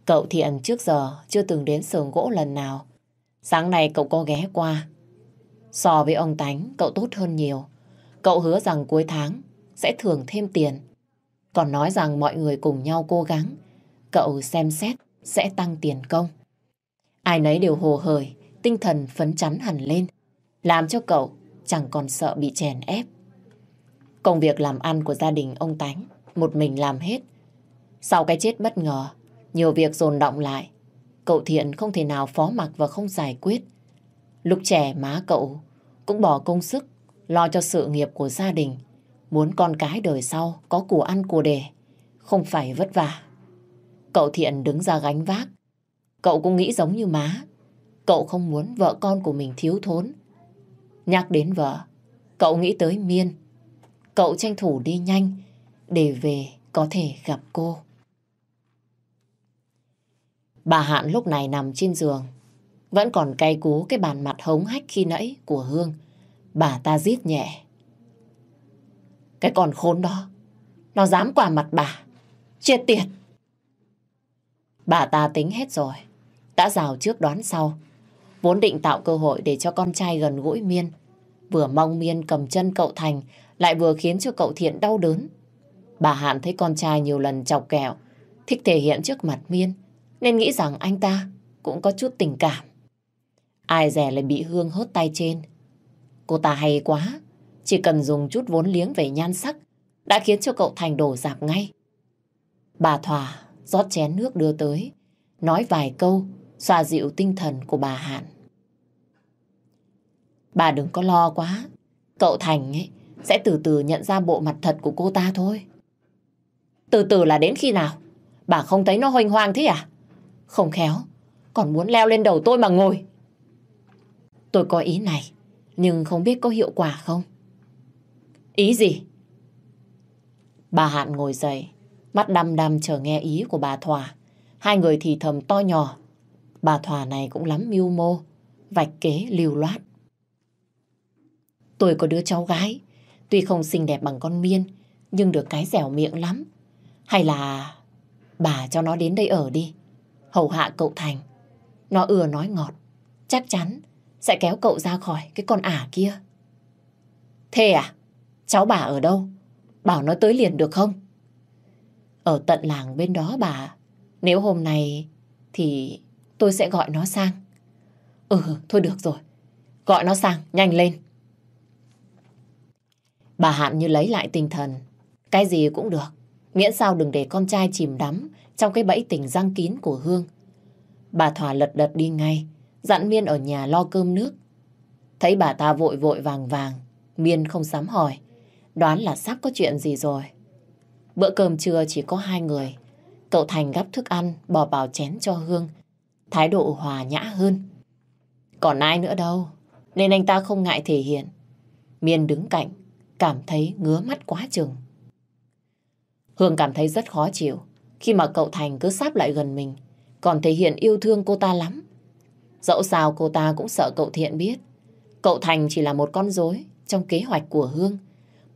Cậu Thiện trước giờ chưa từng đến xưởng gỗ lần nào. Sáng nay cậu có ghé qua. So với ông Tánh, cậu tốt hơn nhiều. Cậu hứa rằng cuối tháng sẽ thưởng thêm tiền. Còn nói rằng mọi người cùng nhau cố gắng. Cậu xem xét sẽ tăng tiền công. Ai nấy đều hồ hởi, tinh thần phấn chắn hẳn lên. Làm cho cậu chẳng còn sợ bị chèn ép. Công việc làm ăn của gia đình ông Tánh, một mình làm hết. Sau cái chết bất ngờ, nhiều việc dồn động lại. Cậu Thiện không thể nào phó mặc và không giải quyết. Lúc trẻ má cậu cũng bỏ công sức lo cho sự nghiệp của gia đình. Muốn con cái đời sau có của ăn của đề, không phải vất vả. Cậu Thiện đứng ra gánh vác. Cậu cũng nghĩ giống như má. Cậu không muốn vợ con của mình thiếu thốn. Nhắc đến vợ, cậu nghĩ tới Miên. Cậu tranh thủ đi nhanh để về có thể gặp cô. Bà Hạn lúc này nằm trên giường, vẫn còn cay cú cái bàn mặt hống hách khi nãy của Hương. Bà ta giết nhẹ. Cái con khốn đó, nó dám qua mặt bà. Chết tiệt! Bà ta tính hết rồi, đã rào trước đoán sau. Vốn định tạo cơ hội để cho con trai gần gũi Miên. Vừa mong Miên cầm chân cậu Thành, lại vừa khiến cho cậu Thiện đau đớn. Bà Hạn thấy con trai nhiều lần chọc kẹo, thích thể hiện trước mặt Miên, nên nghĩ rằng anh ta cũng có chút tình cảm. Ai rẻ lại bị Hương hớt tay trên. Cô ta hay quá, chỉ cần dùng chút vốn liếng về nhan sắc đã khiến cho cậu Thành đổ dạp ngay. Bà Thỏa rót chén nước đưa tới, nói vài câu xoa dịu tinh thần của bà Hạn. Bà đừng có lo quá, cậu Thành ấy sẽ từ từ nhận ra bộ mặt thật của cô ta thôi. Từ từ là đến khi nào? Bà không thấy nó hoành hoang thế à? Không khéo, còn muốn leo lên đầu tôi mà ngồi. Tôi có ý này, nhưng không biết có hiệu quả không? Ý gì? Bà Hạn ngồi dậy, mắt đăm đăm chờ nghe ý của bà Thỏa. Hai người thì thầm to nhỏ. Bà Thỏa này cũng lắm mưu mô, vạch kế liều loát. Tôi có đứa cháu gái, tuy không xinh đẹp bằng con miên, nhưng được cái dẻo miệng lắm. Hay là bà cho nó đến đây ở đi, hầu hạ cậu Thành. Nó ưa nói ngọt, chắc chắn sẽ kéo cậu ra khỏi cái con ả kia. Thế à? Cháu bà ở đâu? Bảo nó tới liền được không? Ở tận làng bên đó bà. Nếu hôm nay thì tôi sẽ gọi nó sang. Ừ, thôi được rồi. Gọi nó sang, nhanh lên. Bà Hạn như lấy lại tinh thần. Cái gì cũng được. Miễn sao đừng để con trai chìm đắm trong cái bẫy tình răng kín của Hương. Bà Thỏa lật đật đi ngay, dặn Miên ở nhà lo cơm nước. Thấy bà ta vội vội vàng vàng, Miên không dám hỏi, đoán là sắp có chuyện gì rồi. Bữa cơm trưa chỉ có hai người, cậu Thành gắp thức ăn bỏ vào chén cho Hương, thái độ hòa nhã hơn. Còn ai nữa đâu, nên anh ta không ngại thể hiện. Miên đứng cạnh, cảm thấy ngứa mắt quá chừng. Hương cảm thấy rất khó chịu khi mà cậu Thành cứ sáp lại gần mình, còn thể hiện yêu thương cô ta lắm. Dẫu sao cô ta cũng sợ cậu Thiện biết. Cậu Thành chỉ là một con rối trong kế hoạch của Hương.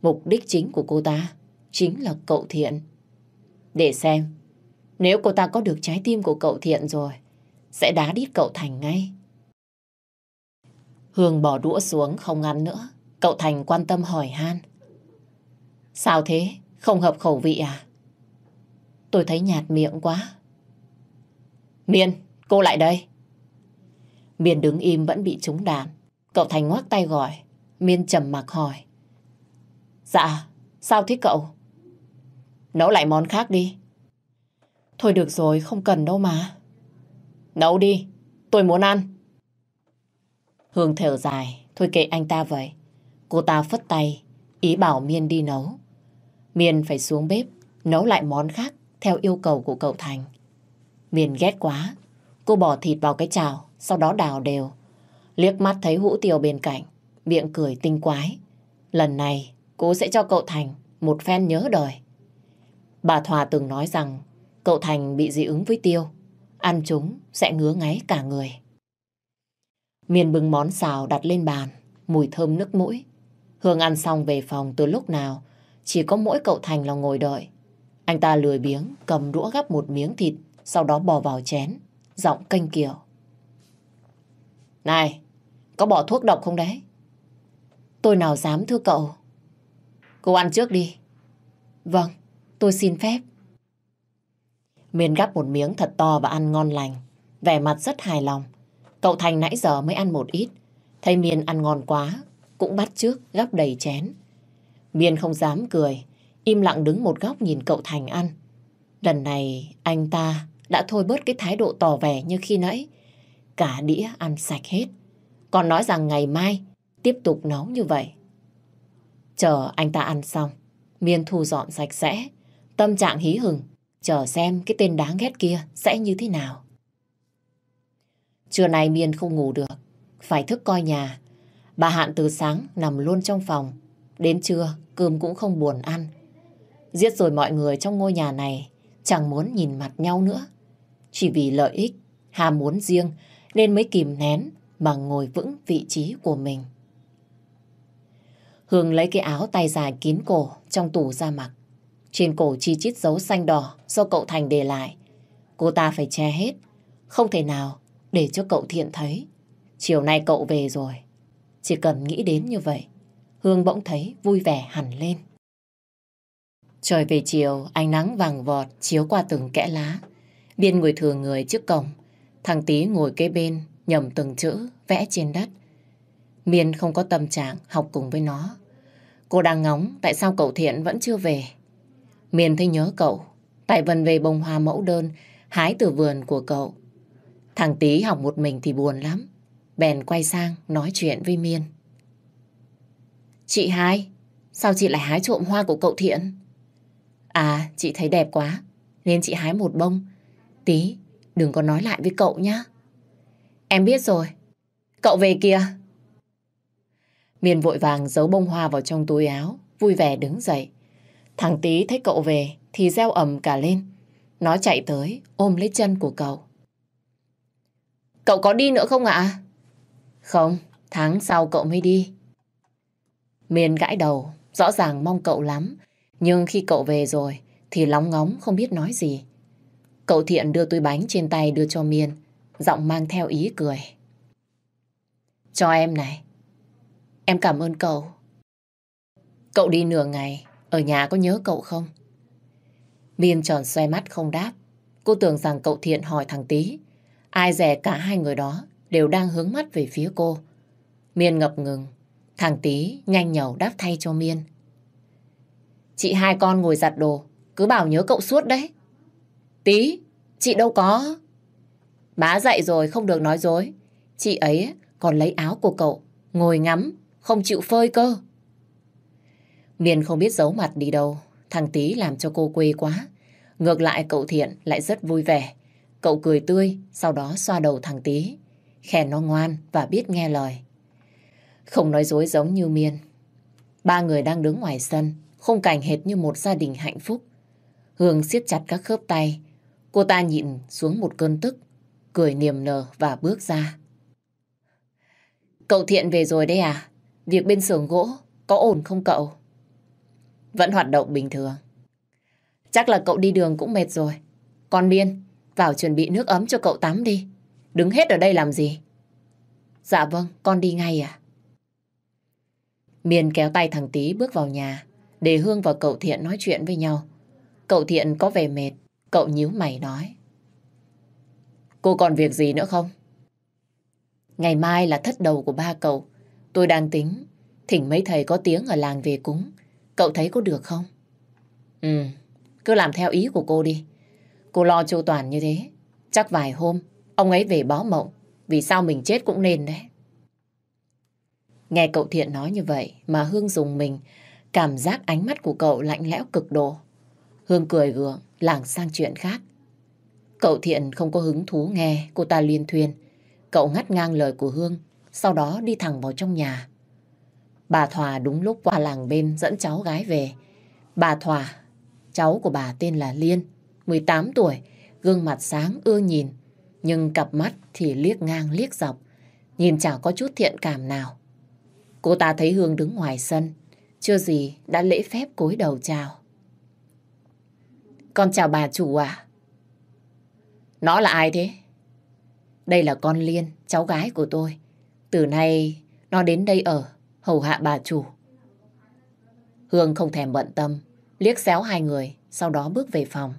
Mục đích chính của cô ta chính là cậu Thiện. Để xem, nếu cô ta có được trái tim của cậu Thiện rồi, sẽ đá đít cậu Thành ngay. Hương bỏ đũa xuống không ăn nữa. Cậu Thành quan tâm hỏi han. Sao thế? Không hợp khẩu vị à? Tôi thấy nhạt miệng quá. Miên, cô lại đây. Miên đứng im vẫn bị trúng đạn. Cậu Thành ngoác tay gọi. Miên trầm mặc hỏi. Dạ, sao thế cậu? Nấu lại món khác đi. Thôi được rồi, không cần đâu mà. Nấu đi, tôi muốn ăn. Hương thở dài, thôi kệ anh ta vậy. Cô ta phất tay, ý bảo Miên đi nấu. Miên phải xuống bếp, nấu lại món khác theo yêu cầu của cậu Thành. Miên ghét quá, cô bỏ thịt vào cái chảo, sau đó đào đều. Liếc mắt thấy hũ tiêu bên cạnh, miệng cười tinh quái. Lần này, cô sẽ cho cậu Thành một phen nhớ đời. Bà Thòa từng nói rằng cậu Thành bị dị ứng với tiêu. Ăn chúng sẽ ngứa ngáy cả người. Miền bưng món xào đặt lên bàn, mùi thơm nước mũi. Hương ăn xong về phòng từ lúc nào, chỉ có mỗi cậu Thành là ngồi đợi. Anh ta lười biếng, cầm đũa gắp một miếng thịt, sau đó bò vào chén, giọng canh kiểu. Này, có bỏ thuốc độc không đấy? Tôi nào dám thưa cậu. Cô ăn trước đi. Vâng, tôi xin phép. Miên gắp một miếng thật to và ăn ngon lành. Vẻ mặt rất hài lòng. Cậu Thành nãy giờ mới ăn một ít. Thấy Miên ăn ngon quá, cũng bắt trước gắp đầy chén. Miên không dám cười, im lặng đứng một góc nhìn cậu Thành ăn. Lần này anh ta đã thôi bớt cái thái độ tỏ vẻ như khi nãy. Cả đĩa ăn sạch hết. Còn nói rằng ngày mai tiếp tục nấu như vậy. Chờ anh ta ăn xong, Miên thu dọn sạch sẽ, tâm trạng hí hừng, chờ xem cái tên đáng ghét kia sẽ như thế nào. Trưa nay Miên không ngủ được, phải thức coi nhà. Bà Hạn từ sáng nằm luôn trong phòng, đến trưa cơm cũng không buồn ăn. Giết rồi mọi người trong ngôi nhà này chẳng muốn nhìn mặt nhau nữa. Chỉ vì lợi ích, ham muốn riêng nên mới kìm nén mà ngồi vững vị trí của mình. Hương lấy cái áo tay dài kín cổ trong tủ ra mặc. Trên cổ chi chít dấu xanh đỏ do cậu Thành để lại. Cô ta phải che hết, không thể nào để cho cậu Thiện thấy. Chiều nay cậu về rồi. Chỉ cần nghĩ đến như vậy, Hương bỗng thấy vui vẻ hẳn lên. Trời về chiều, ánh nắng vàng vọt chiếu qua từng kẽ lá. Biên ngồi thừa người trước cổng, thằng Tý ngồi kế bên nhầm từng chữ vẽ trên đất. Miên không có tâm trạng học cùng với nó. Cô đang ngóng tại sao cậu Thiện vẫn chưa về. Miền thấy nhớ cậu, tại vần về bông hoa mẫu đơn hái từ vườn của cậu. Thằng Tý học một mình thì buồn lắm. Bèn quay sang nói chuyện với Miên. Chị hai, sao chị lại hái trộm hoa của cậu Thiện? À, chị thấy đẹp quá, nên chị hái một bông. Tí, đừng có nói lại với cậu nhá. Em biết rồi. Cậu về kìa. Miên vội vàng giấu bông hoa vào trong túi áo, vui vẻ đứng dậy. Thằng Tí thấy cậu về thì reo ầm cả lên. Nó chạy tới, ôm lấy chân của cậu. Cậu có đi nữa không ạ? Không, tháng sau cậu mới đi. Miên gãi đầu, rõ ràng mong cậu lắm. Nhưng khi cậu về rồi thì lóng ngóng không biết nói gì. Cậu Thiện đưa túi bánh trên tay đưa cho Miên, giọng mang theo ý cười. Cho em này. Em cảm ơn cậu. Cậu đi nửa ngày, ở nhà có nhớ cậu không? Miên tròn xoay mắt không đáp. Cô tưởng rằng cậu Thiện hỏi thằng Tý. Ai dè cả hai người đó đều đang hướng mắt về phía cô. Miên ngập ngừng. Thằng Tý nhanh nhẩu đáp thay cho Miên. Chị hai con ngồi giặt đồ, cứ bảo nhớ cậu suốt đấy. Tí, chị đâu có. Bá dậy rồi không được nói dối. Chị ấy còn lấy áo của cậu, ngồi ngắm, không chịu phơi cơ. Miền không biết giấu mặt đi đâu, thằng Tý làm cho cô quê quá. Ngược lại cậu Thiện lại rất vui vẻ. Cậu cười tươi, sau đó xoa đầu thằng Tý. Khen nó ngoan và biết nghe lời. Không nói dối giống như Miên. Ba người đang đứng ngoài sân, khung cảnh hệt như một gia đình hạnh phúc. Hương siết chặt các khớp tay. Cô ta nhịn xuống một cơn tức, cười niềm nở và bước ra. Cậu Thiện về rồi đấy à? Việc bên xưởng gỗ có ổn không cậu? Vẫn hoạt động bình thường. Chắc là cậu đi đường cũng mệt rồi. Con Miên, vào chuẩn bị nước ấm cho cậu tắm đi. Đứng hết ở đây làm gì? Dạ vâng, con đi ngay à? Miên kéo tay thằng Tý bước vào nhà, để Hương và cậu Thiện nói chuyện với nhau. Cậu Thiện có vẻ mệt, cậu nhíu mày nói. Cô còn việc gì nữa không? Ngày mai là thất đầu của ba cậu. Tôi đang tính, thỉnh mấy thầy có tiếng ở làng về cúng. Cậu thấy có được không? Ừ, cứ làm theo ý của cô đi. Cô lo chu toàn như thế. Chắc vài hôm, Ông ấy về báo mộng, vì sao mình chết cũng nên đấy. Nghe cậu Thiện nói như vậy mà Hương dùng mình, cảm giác ánh mắt của cậu lạnh lẽo cực độ. Hương cười gượng, lảng sang chuyện khác. Cậu Thiện không có hứng thú nghe cô ta liên thuyên. Cậu ngắt ngang lời của Hương, sau đó đi thẳng vào trong nhà. Bà Thòa đúng lúc qua làng bên dẫn cháu gái về. Bà Thòa, cháu của bà tên là Liên, 18 tuổi, gương mặt sáng ưa nhìn, nhưng cặp mắt thì liếc ngang liếc dọc, nhìn chẳng có chút thiện cảm nào. Cô ta thấy Hương đứng ngoài sân, chưa gì đã lễ phép cúi đầu chào. Con chào bà chủ à? Nó là ai thế? Đây là con Liên, cháu gái của tôi. Từ nay nó đến đây ở, hầu hạ bà chủ. Hương không thèm bận tâm, liếc xéo hai người, sau đó bước về phòng.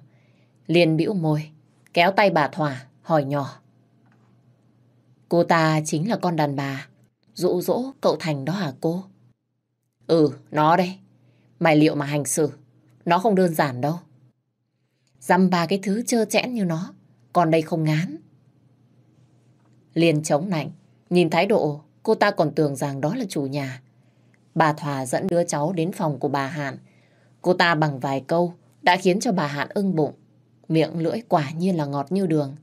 Liên bĩu môi, kéo tay bà Thỏa, hỏi nhỏ. Cô ta chính là con đàn bà, dụ dỗ cậu Thành đó hả cô? Ừ, nó đây. Mày liệu mà hành xử, nó không đơn giản đâu. Dăm ba cái thứ trơ chẽn như nó, còn đây không ngán. Liên chống nạnh, nhìn thái độ cô ta còn tưởng rằng đó là chủ nhà. Bà Thòa dẫn đứa cháu đến phòng của bà Hạn. Cô ta bằng vài câu đã khiến cho bà Hạn ưng bụng. Miệng lưỡi quả nhiên là ngọt như đường.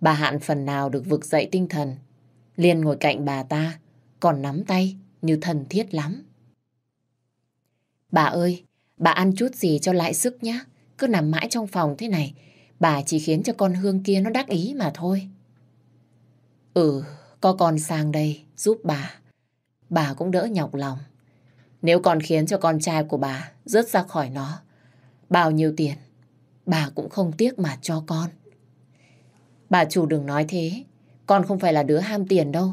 Bà Hạn phần nào được vực dậy tinh thần. Liên ngồi cạnh bà ta, còn nắm tay như thân thiết lắm. Bà ơi, bà ăn chút gì cho lại sức nhé. Cứ nằm mãi trong phòng thế này, bà chỉ khiến cho con Hương kia nó đắc ý mà thôi. Ừ, có con sang đây giúp bà. Bà cũng đỡ nhọc lòng. Nếu còn khiến cho con trai của bà rớt ra khỏi nó, bao nhiêu tiền, bà cũng không tiếc mà cho con. Bà chủ đừng nói thế, con không phải là đứa ham tiền đâu.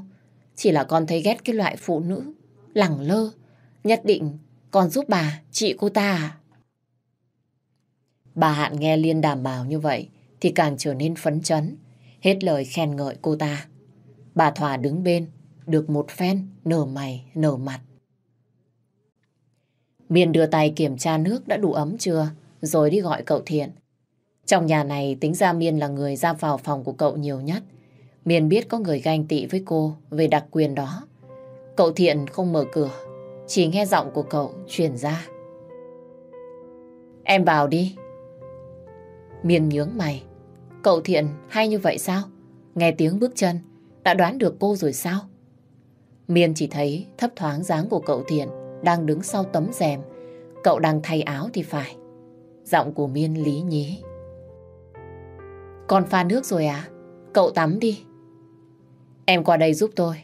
Chỉ là con thấy ghét cái loại phụ nữ, lẳng lơ. Nhất định con giúp bà, chị cô ta à? Bà Hạn nghe Liên đảm bảo như vậy thì càng trở nên phấn chấn, hết lời khen ngợi cô ta. Bà Thỏa đứng bên, được một phen, nở mày, nở mặt. Miền đưa tay kiểm tra nước đã đủ ấm chưa, rồi đi gọi cậu Thiện. Trong nhà này tính ra Miên là người ra vào phòng của cậu nhiều nhất. Miên biết có người ganh tị với cô về đặc quyền đó. Cậu Thiện không mở cửa, chỉ nghe giọng của cậu truyền ra. Em vào đi. Miên nhướng mày. Cậu Thiện hay như vậy sao? Nghe tiếng bước chân, đã đoán được cô rồi sao? Miên chỉ thấy thấp thoáng dáng của cậu Thiện đang đứng sau tấm rèm. Cậu đang thay áo thì phải. Giọng của Miên lý nhí. Con pha nước rồi à? Cậu tắm đi. Em qua đây giúp tôi.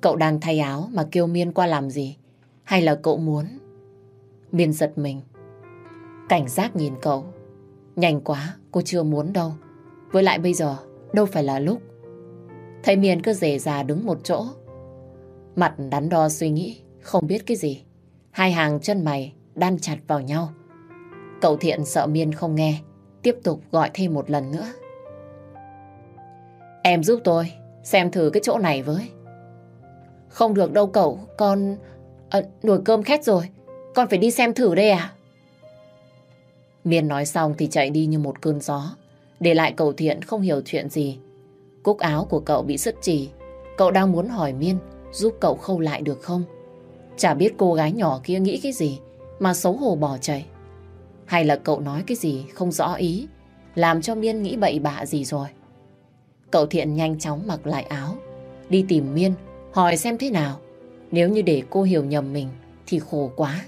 Cậu đang thay áo mà kêu Miên qua làm gì? Hay là cậu muốn? Miên giật mình. Cảnh giác nhìn cậu. Nhanh quá, cô chưa muốn đâu. Với lại bây giờ, đâu phải là lúc. Thấy miền cứ rề già đứng một chỗ. Mặt đắn đo suy nghĩ, không biết cái gì. Hai hàng chân mày đan chặt vào nhau. Cậu thiện sợ Miên không nghe, tiếp tục gọi thêm một lần nữa. Em giúp tôi, xem thử cái chỗ này với. Không được đâu cậu, con... À, nồi cơm khét rồi, con phải đi xem thử đây à? Miên nói xong thì chạy đi như một cơn gió, để lại cậu thiện không hiểu chuyện gì. Cúc áo của cậu bị sứt chỉ, cậu đang muốn hỏi Miên giúp cậu khâu lại được không? Chả biết cô gái nhỏ kia nghĩ cái gì mà xấu hổ bỏ chạy. Hay là cậu nói cái gì không rõ ý, làm cho Miên nghĩ bậy bạ gì rồi. Cậu thiện nhanh chóng mặc lại áo, đi tìm Miên, hỏi xem thế nào. Nếu như để cô hiểu nhầm mình thì khổ quá.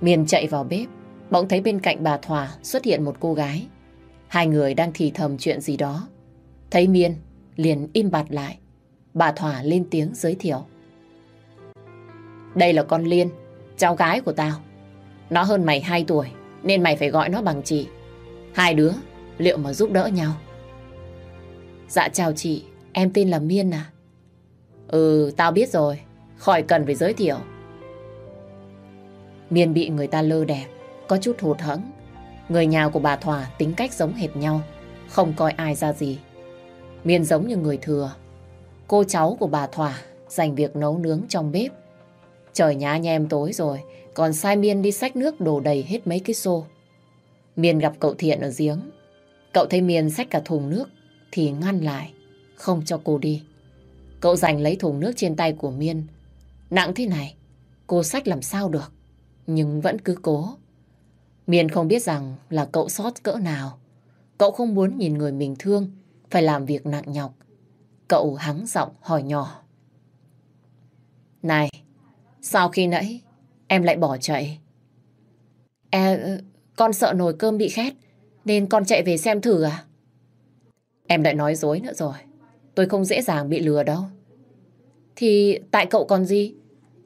Miên chạy vào bếp, bỗng thấy bên cạnh bà Thòa xuất hiện một cô gái. Hai người đang thì thầm chuyện gì đó. Thấy Miên, liền im bặt lại. Bà Thỏa lên tiếng giới thiệu. Đây là con Liên, cháu gái của tao. Nó hơn mày 2 tuổi, nên mày phải gọi nó bằng chị. Hai đứa, liệu mà giúp đỡ nhau? Dạ chào chị, em tên là Miên à? Ừ, tao biết rồi, khỏi cần phải giới thiệu. Miên bị người ta lơ đẹp, có chút hụt hẫng. Người nhà của bà Thỏa tính cách giống hệt nhau, không coi ai ra gì. Miên giống như người thừa. Cô cháu của bà Thỏa dành việc nấu nướng trong bếp. Trời nhá nhem tối rồi, còn sai Miên đi xách nước đổ đầy hết mấy cái xô. Miên gặp cậu Thiện ở giếng. Cậu thấy Miên xách cả thùng nước thì ngăn lại, không cho cô đi. Cậu giành lấy thùng nước trên tay của Miên. Nặng thế này, cô xách làm sao được, nhưng vẫn cứ cố. Miên không biết rằng là cậu sót cỡ nào. Cậu không muốn nhìn người mình thương phải làm việc nặng nhọc. Cậu hắng giọng hỏi nhỏ. Này, sao khi nãy em lại bỏ chạy? E, con sợ nồi cơm bị khét nên con chạy về xem thử à? Em lại nói dối nữa rồi. Tôi không dễ dàng bị lừa đâu. Thì tại cậu còn gì?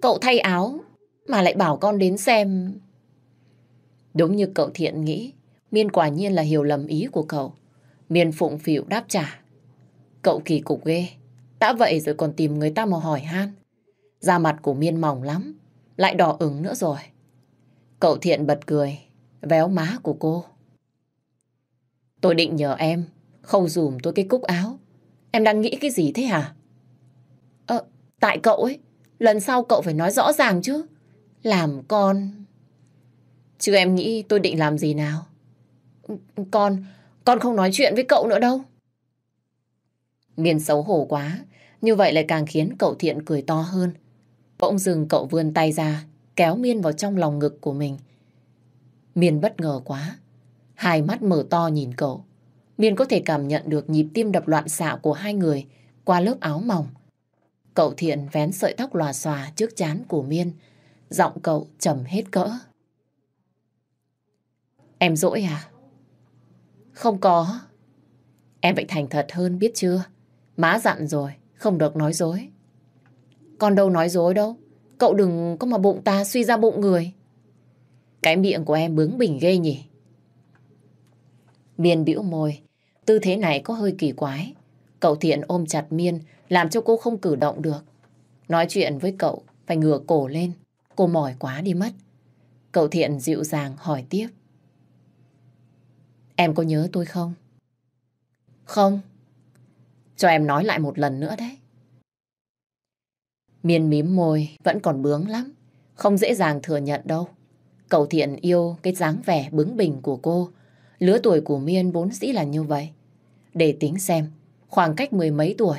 Cậu thay áo mà lại bảo con đến xem. Đúng như cậu thiện nghĩ, Miên quả nhiên là hiểu lầm ý của cậu. Miên phụng phịu đáp trả. Cậu kỳ cục ghê. Đã vậy rồi còn tìm người ta mà hỏi han. Da mặt của Miên mỏng lắm. Lại đỏ ửng nữa rồi. Cậu thiện bật cười. Véo má của cô. Tôi định nhờ em không dùm tôi cái cúc áo. Em đang nghĩ cái gì thế hả? Ờ, tại cậu ấy. Lần sau cậu phải nói rõ ràng chứ. Làm con... Chứ em nghĩ tôi định làm gì nào? Con, con không nói chuyện với cậu nữa đâu. Miên xấu hổ quá, như vậy lại càng khiến cậu thiện cười to hơn. Bỗng dừng cậu vươn tay ra, kéo Miên vào trong lòng ngực của mình. Miên bất ngờ quá, hai mắt mở to nhìn cậu. Miên có thể cảm nhận được nhịp tim đập loạn xạ của hai người qua lớp áo mỏng. Cậu thiện vén sợi tóc lòa xòa trước chán của Miên, giọng cậu trầm hết cỡ. Em dỗi à? Không có. Em phải thành thật hơn biết chưa? Má dặn rồi, không được nói dối. Con đâu nói dối đâu. Cậu đừng có mà bụng ta suy ra bụng người. Cái miệng của em bướng bỉnh ghê nhỉ? Miên bĩu môi. Tư thế này có hơi kỳ quái. Cậu thiện ôm chặt Miên, làm cho cô không cử động được. Nói chuyện với cậu, phải ngửa cổ lên. Cô mỏi quá đi mất. Cậu thiện dịu dàng hỏi tiếp. Em có nhớ tôi không? Không. Cho em nói lại một lần nữa đấy. Miên mím môi, vẫn còn bướng lắm. Không dễ dàng thừa nhận đâu. Cậu thiện yêu cái dáng vẻ bướng bỉnh của cô. Lứa tuổi của Miên vốn dĩ là như vậy. Để tính xem, khoảng cách mười mấy tuổi,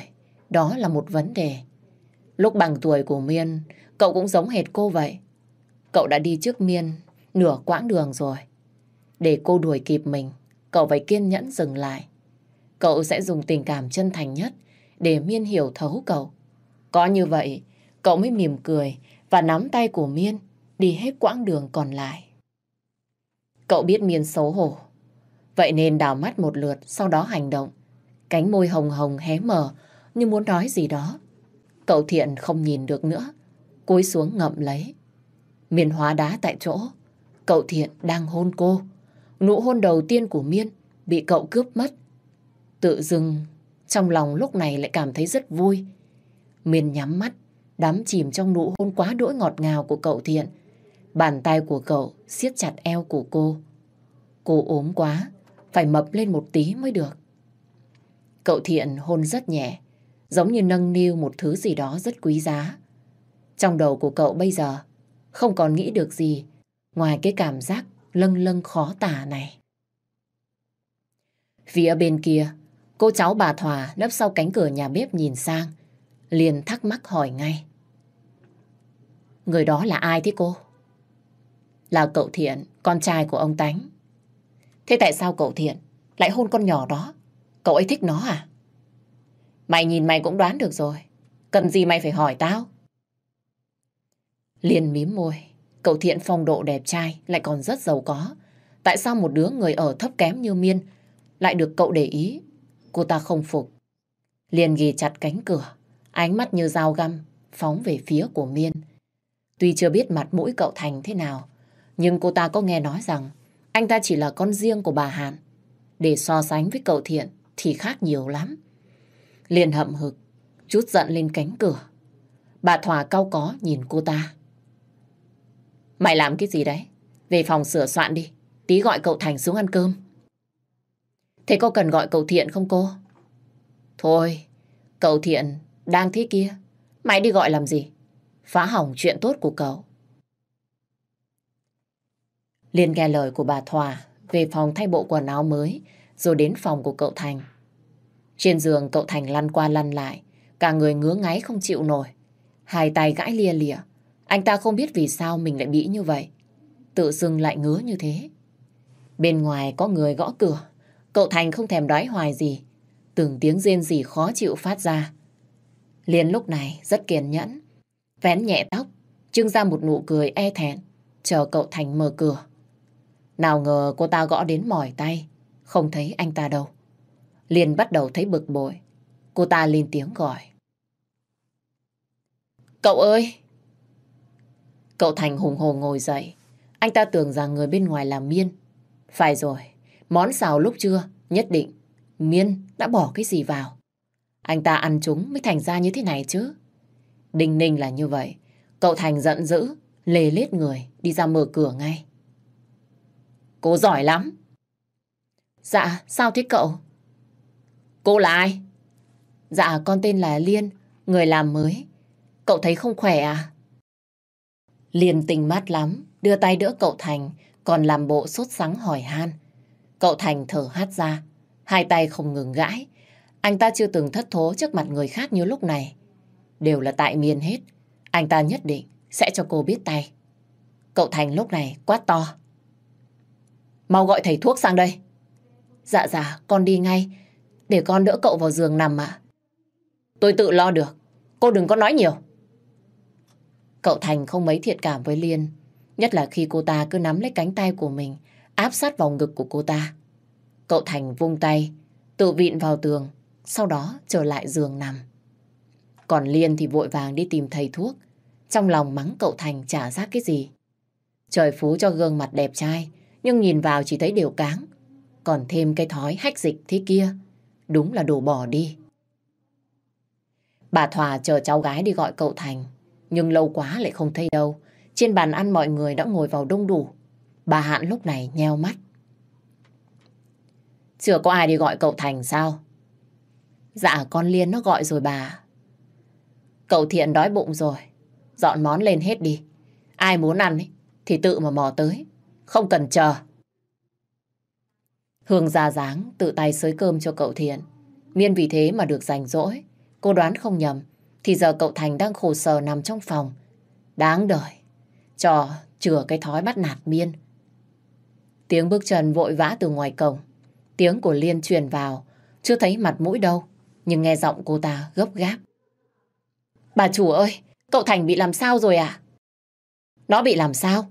đó là một vấn đề. Lúc bằng tuổi của Miên, cậu cũng giống hệt cô vậy. Cậu đã đi trước Miên nửa quãng đường rồi. Để cô đuổi kịp mình, cậu phải kiên nhẫn dừng lại. Cậu sẽ dùng tình cảm chân thành nhất để Miên hiểu thấu cậu. Có như vậy, cậu mới mỉm cười và nắm tay của Miên đi hết quãng đường còn lại. Cậu biết Miên xấu hổ, vậy nên đào mắt một lượt sau đó hành động. Cánh môi hồng hồng hé mở như muốn nói gì đó. Cậu thiện không nhìn được nữa, cúi xuống ngậm lấy. Miên hóa đá tại chỗ, cậu thiện đang hôn cô. Nụ hôn đầu tiên của Miên bị cậu cướp mất. Tự dưng, trong lòng lúc này lại cảm thấy rất vui. Miên nhắm mắt, đắm chìm trong nụ hôn quá đỗi ngọt ngào của cậu thiện. Bàn tay của cậu siết chặt eo của cô. Cô ốm quá, phải mập lên một tí mới được. Cậu thiện hôn rất nhẹ, giống như nâng niu một thứ gì đó rất quý giá. Trong đầu của cậu bây giờ không còn nghĩ được gì ngoài cái cảm giác lâng lâng khó tả này. Phía bên kia, cô cháu bà Thòa nấp sau cánh cửa nhà bếp nhìn sang, liền thắc mắc hỏi ngay. Người đó là ai thế cô? Là cậu Thiện, con trai của ông Tánh. Thế tại sao cậu Thiện lại hôn con nhỏ đó? Cậu ấy thích nó à? Mày nhìn mày cũng đoán được rồi. Cần gì mày phải hỏi tao? Liền mím môi. Cậu Thiện phong độ đẹp trai lại còn rất giàu có. Tại sao một đứa người ở thấp kém như Miên lại được cậu để ý? Cô ta không phục. Liền ghi chặt cánh cửa, ánh mắt như dao găm, phóng về phía của Miên. Tuy chưa biết mặt mũi cậu Thành thế nào, nhưng cô ta có nghe nói rằng anh ta chỉ là con riêng của bà Hàn. Để so sánh với cậu Thiện thì khác nhiều lắm. Liền hậm hực, chút giận lên cánh cửa. Bà Thỏa cao có nhìn cô ta. Mày làm cái gì đấy? Về phòng sửa soạn đi. Tí gọi cậu Thành xuống ăn cơm. Thế có cần gọi cậu Thiện không cô? Thôi, cậu Thiện đang thế kia. Mày đi gọi làm gì? Phá hỏng chuyện tốt của cậu. Liên nghe lời của bà Thòa về phòng thay bộ quần áo mới rồi đến phòng của cậu Thành. Trên giường cậu Thành lăn qua lăn lại, cả người ngứa ngáy không chịu nổi. Hai tay gãi lia lịa, anh ta không biết vì sao mình lại bị như vậy. Tự dưng lại ngứa như thế. Bên ngoài có người gõ cửa, cậu Thành không thèm đói hoài gì. Từng tiếng rên rỉ khó chịu phát ra. Liên lúc này rất kiên nhẫn, vén nhẹ tóc, trưng ra một nụ cười e thẹn, chờ cậu Thành mở cửa. Nào ngờ cô ta gõ đến mỏi tay, không thấy anh ta đâu. Liên bắt đầu thấy bực bội. Cô ta lên tiếng gọi. Cậu ơi! Cậu Thành hùng hồ ngồi dậy. Anh ta tưởng rằng người bên ngoài là Miên. Phải rồi, món xào lúc trưa, nhất định Miên đã bỏ cái gì vào. Anh ta ăn chúng mới thành ra như thế này chứ. Đinh ninh là như vậy. Cậu Thành giận dữ, lê lết người, đi ra mở cửa ngay. Cô giỏi lắm. Dạ, sao thế cậu? Cô là ai? Dạ, con tên là Liên, người làm mới. Cậu thấy không khỏe à? Liền tình mát lắm, đưa tay đỡ cậu Thành, còn làm bộ sốt sắng hỏi han. Cậu Thành thở hát ra, hai tay không ngừng gãi. Anh ta chưa từng thất thố trước mặt người khác như lúc này. Đều là tại miên hết. Anh ta nhất định sẽ cho cô biết tay. Cậu Thành lúc này quát to. Mau gọi thầy thuốc sang đây. Dạ dạ, con đi ngay. Để con đỡ cậu vào giường nằm ạ. Tôi tự lo được. Cô đừng có nói nhiều. Cậu Thành không mấy thiện cảm với Liên. Nhất là khi cô ta cứ nắm lấy cánh tay của mình, áp sát vào ngực của cô ta. Cậu Thành vung tay, tự vịn vào tường, sau đó trở lại giường nằm. Còn Liên thì vội vàng đi tìm thầy thuốc, trong lòng mắng cậu Thành trả giác cái gì. Trời phú cho gương mặt đẹp trai, nhưng nhìn vào chỉ thấy đều cáng. Còn thêm cái thói hách dịch thế kia, đúng là đồ bỏ đi. Bà Thòa chờ cháu gái đi gọi cậu Thành, nhưng lâu quá lại không thấy đâu. Trên bàn ăn mọi người đã ngồi vào đông đủ. Bà Hạn lúc này nheo mắt. Chưa có ai đi gọi cậu Thành sao? Dạ con Liên nó gọi rồi bà. Cậu Thiện đói bụng rồi. Dọn món lên hết đi. Ai muốn ăn ấy, thì tự mà mò tới. Không cần chờ. Hương ra dáng tự tay xới cơm cho cậu Thiện. Miên vì thế mà được rảnh rỗi. Cô đoán không nhầm. Thì giờ cậu Thành đang khổ sở nằm trong phòng. Đáng đời. Cho chừa cái thói bắt nạt Miên. Tiếng bước chân vội vã từ ngoài cổng. Tiếng của Liên truyền vào. Chưa thấy mặt mũi đâu. Nhưng nghe giọng cô ta gấp gáp. Bà chủ ơi, cậu Thành bị làm sao rồi à? Nó bị làm sao?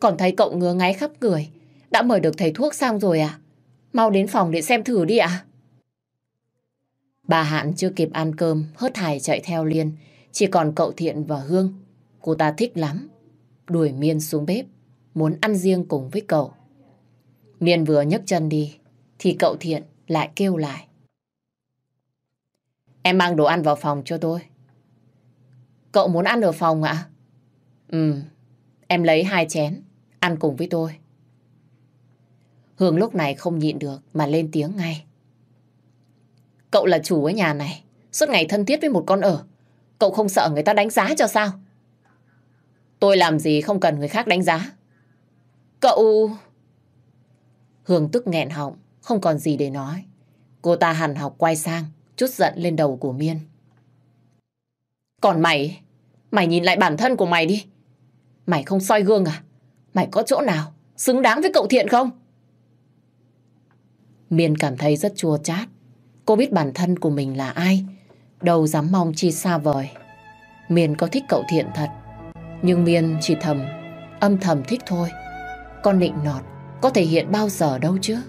Còn thấy cậu ngứa ngáy khắp người. Đã mời được thầy thuốc xong rồi à? Mau đến phòng để xem thử đi ạ. Bà Hạn chưa kịp ăn cơm, hớt hải chạy theo Liên. Chỉ còn cậu Thiện và Hương. Cô ta thích lắm. Đuổi Miên xuống bếp, muốn ăn riêng cùng với cậu. Miên vừa nhấc chân đi, thì cậu Thiện lại kêu lại. Em mang đồ ăn vào phòng cho tôi. Cậu muốn ăn ở phòng ạ? Ừ, em lấy hai chén, ăn cùng với tôi. Hương lúc này không nhịn được mà lên tiếng ngay. Cậu là chủ ở nhà này, suốt ngày thân thiết với một con ở. Cậu không sợ người ta đánh giá cho sao? Tôi làm gì không cần người khác đánh giá. Cậu... Hương tức nghẹn họng, không còn gì để nói. Cô ta hằn học quay sang, chút giận lên đầu của Miên. Còn mày, mày nhìn lại bản thân của mày đi. Mày không soi gương à? Mày có chỗ nào xứng đáng với cậu Thiện không? Miên cảm thấy rất chua chát. Cô biết bản thân của mình là ai, đâu dám mong chi xa vời. Miên có thích cậu Thiện thật, nhưng Miên chỉ thầm, âm thầm thích thôi. Con nịnh nọt có thể hiện bao giờ đâu chứ.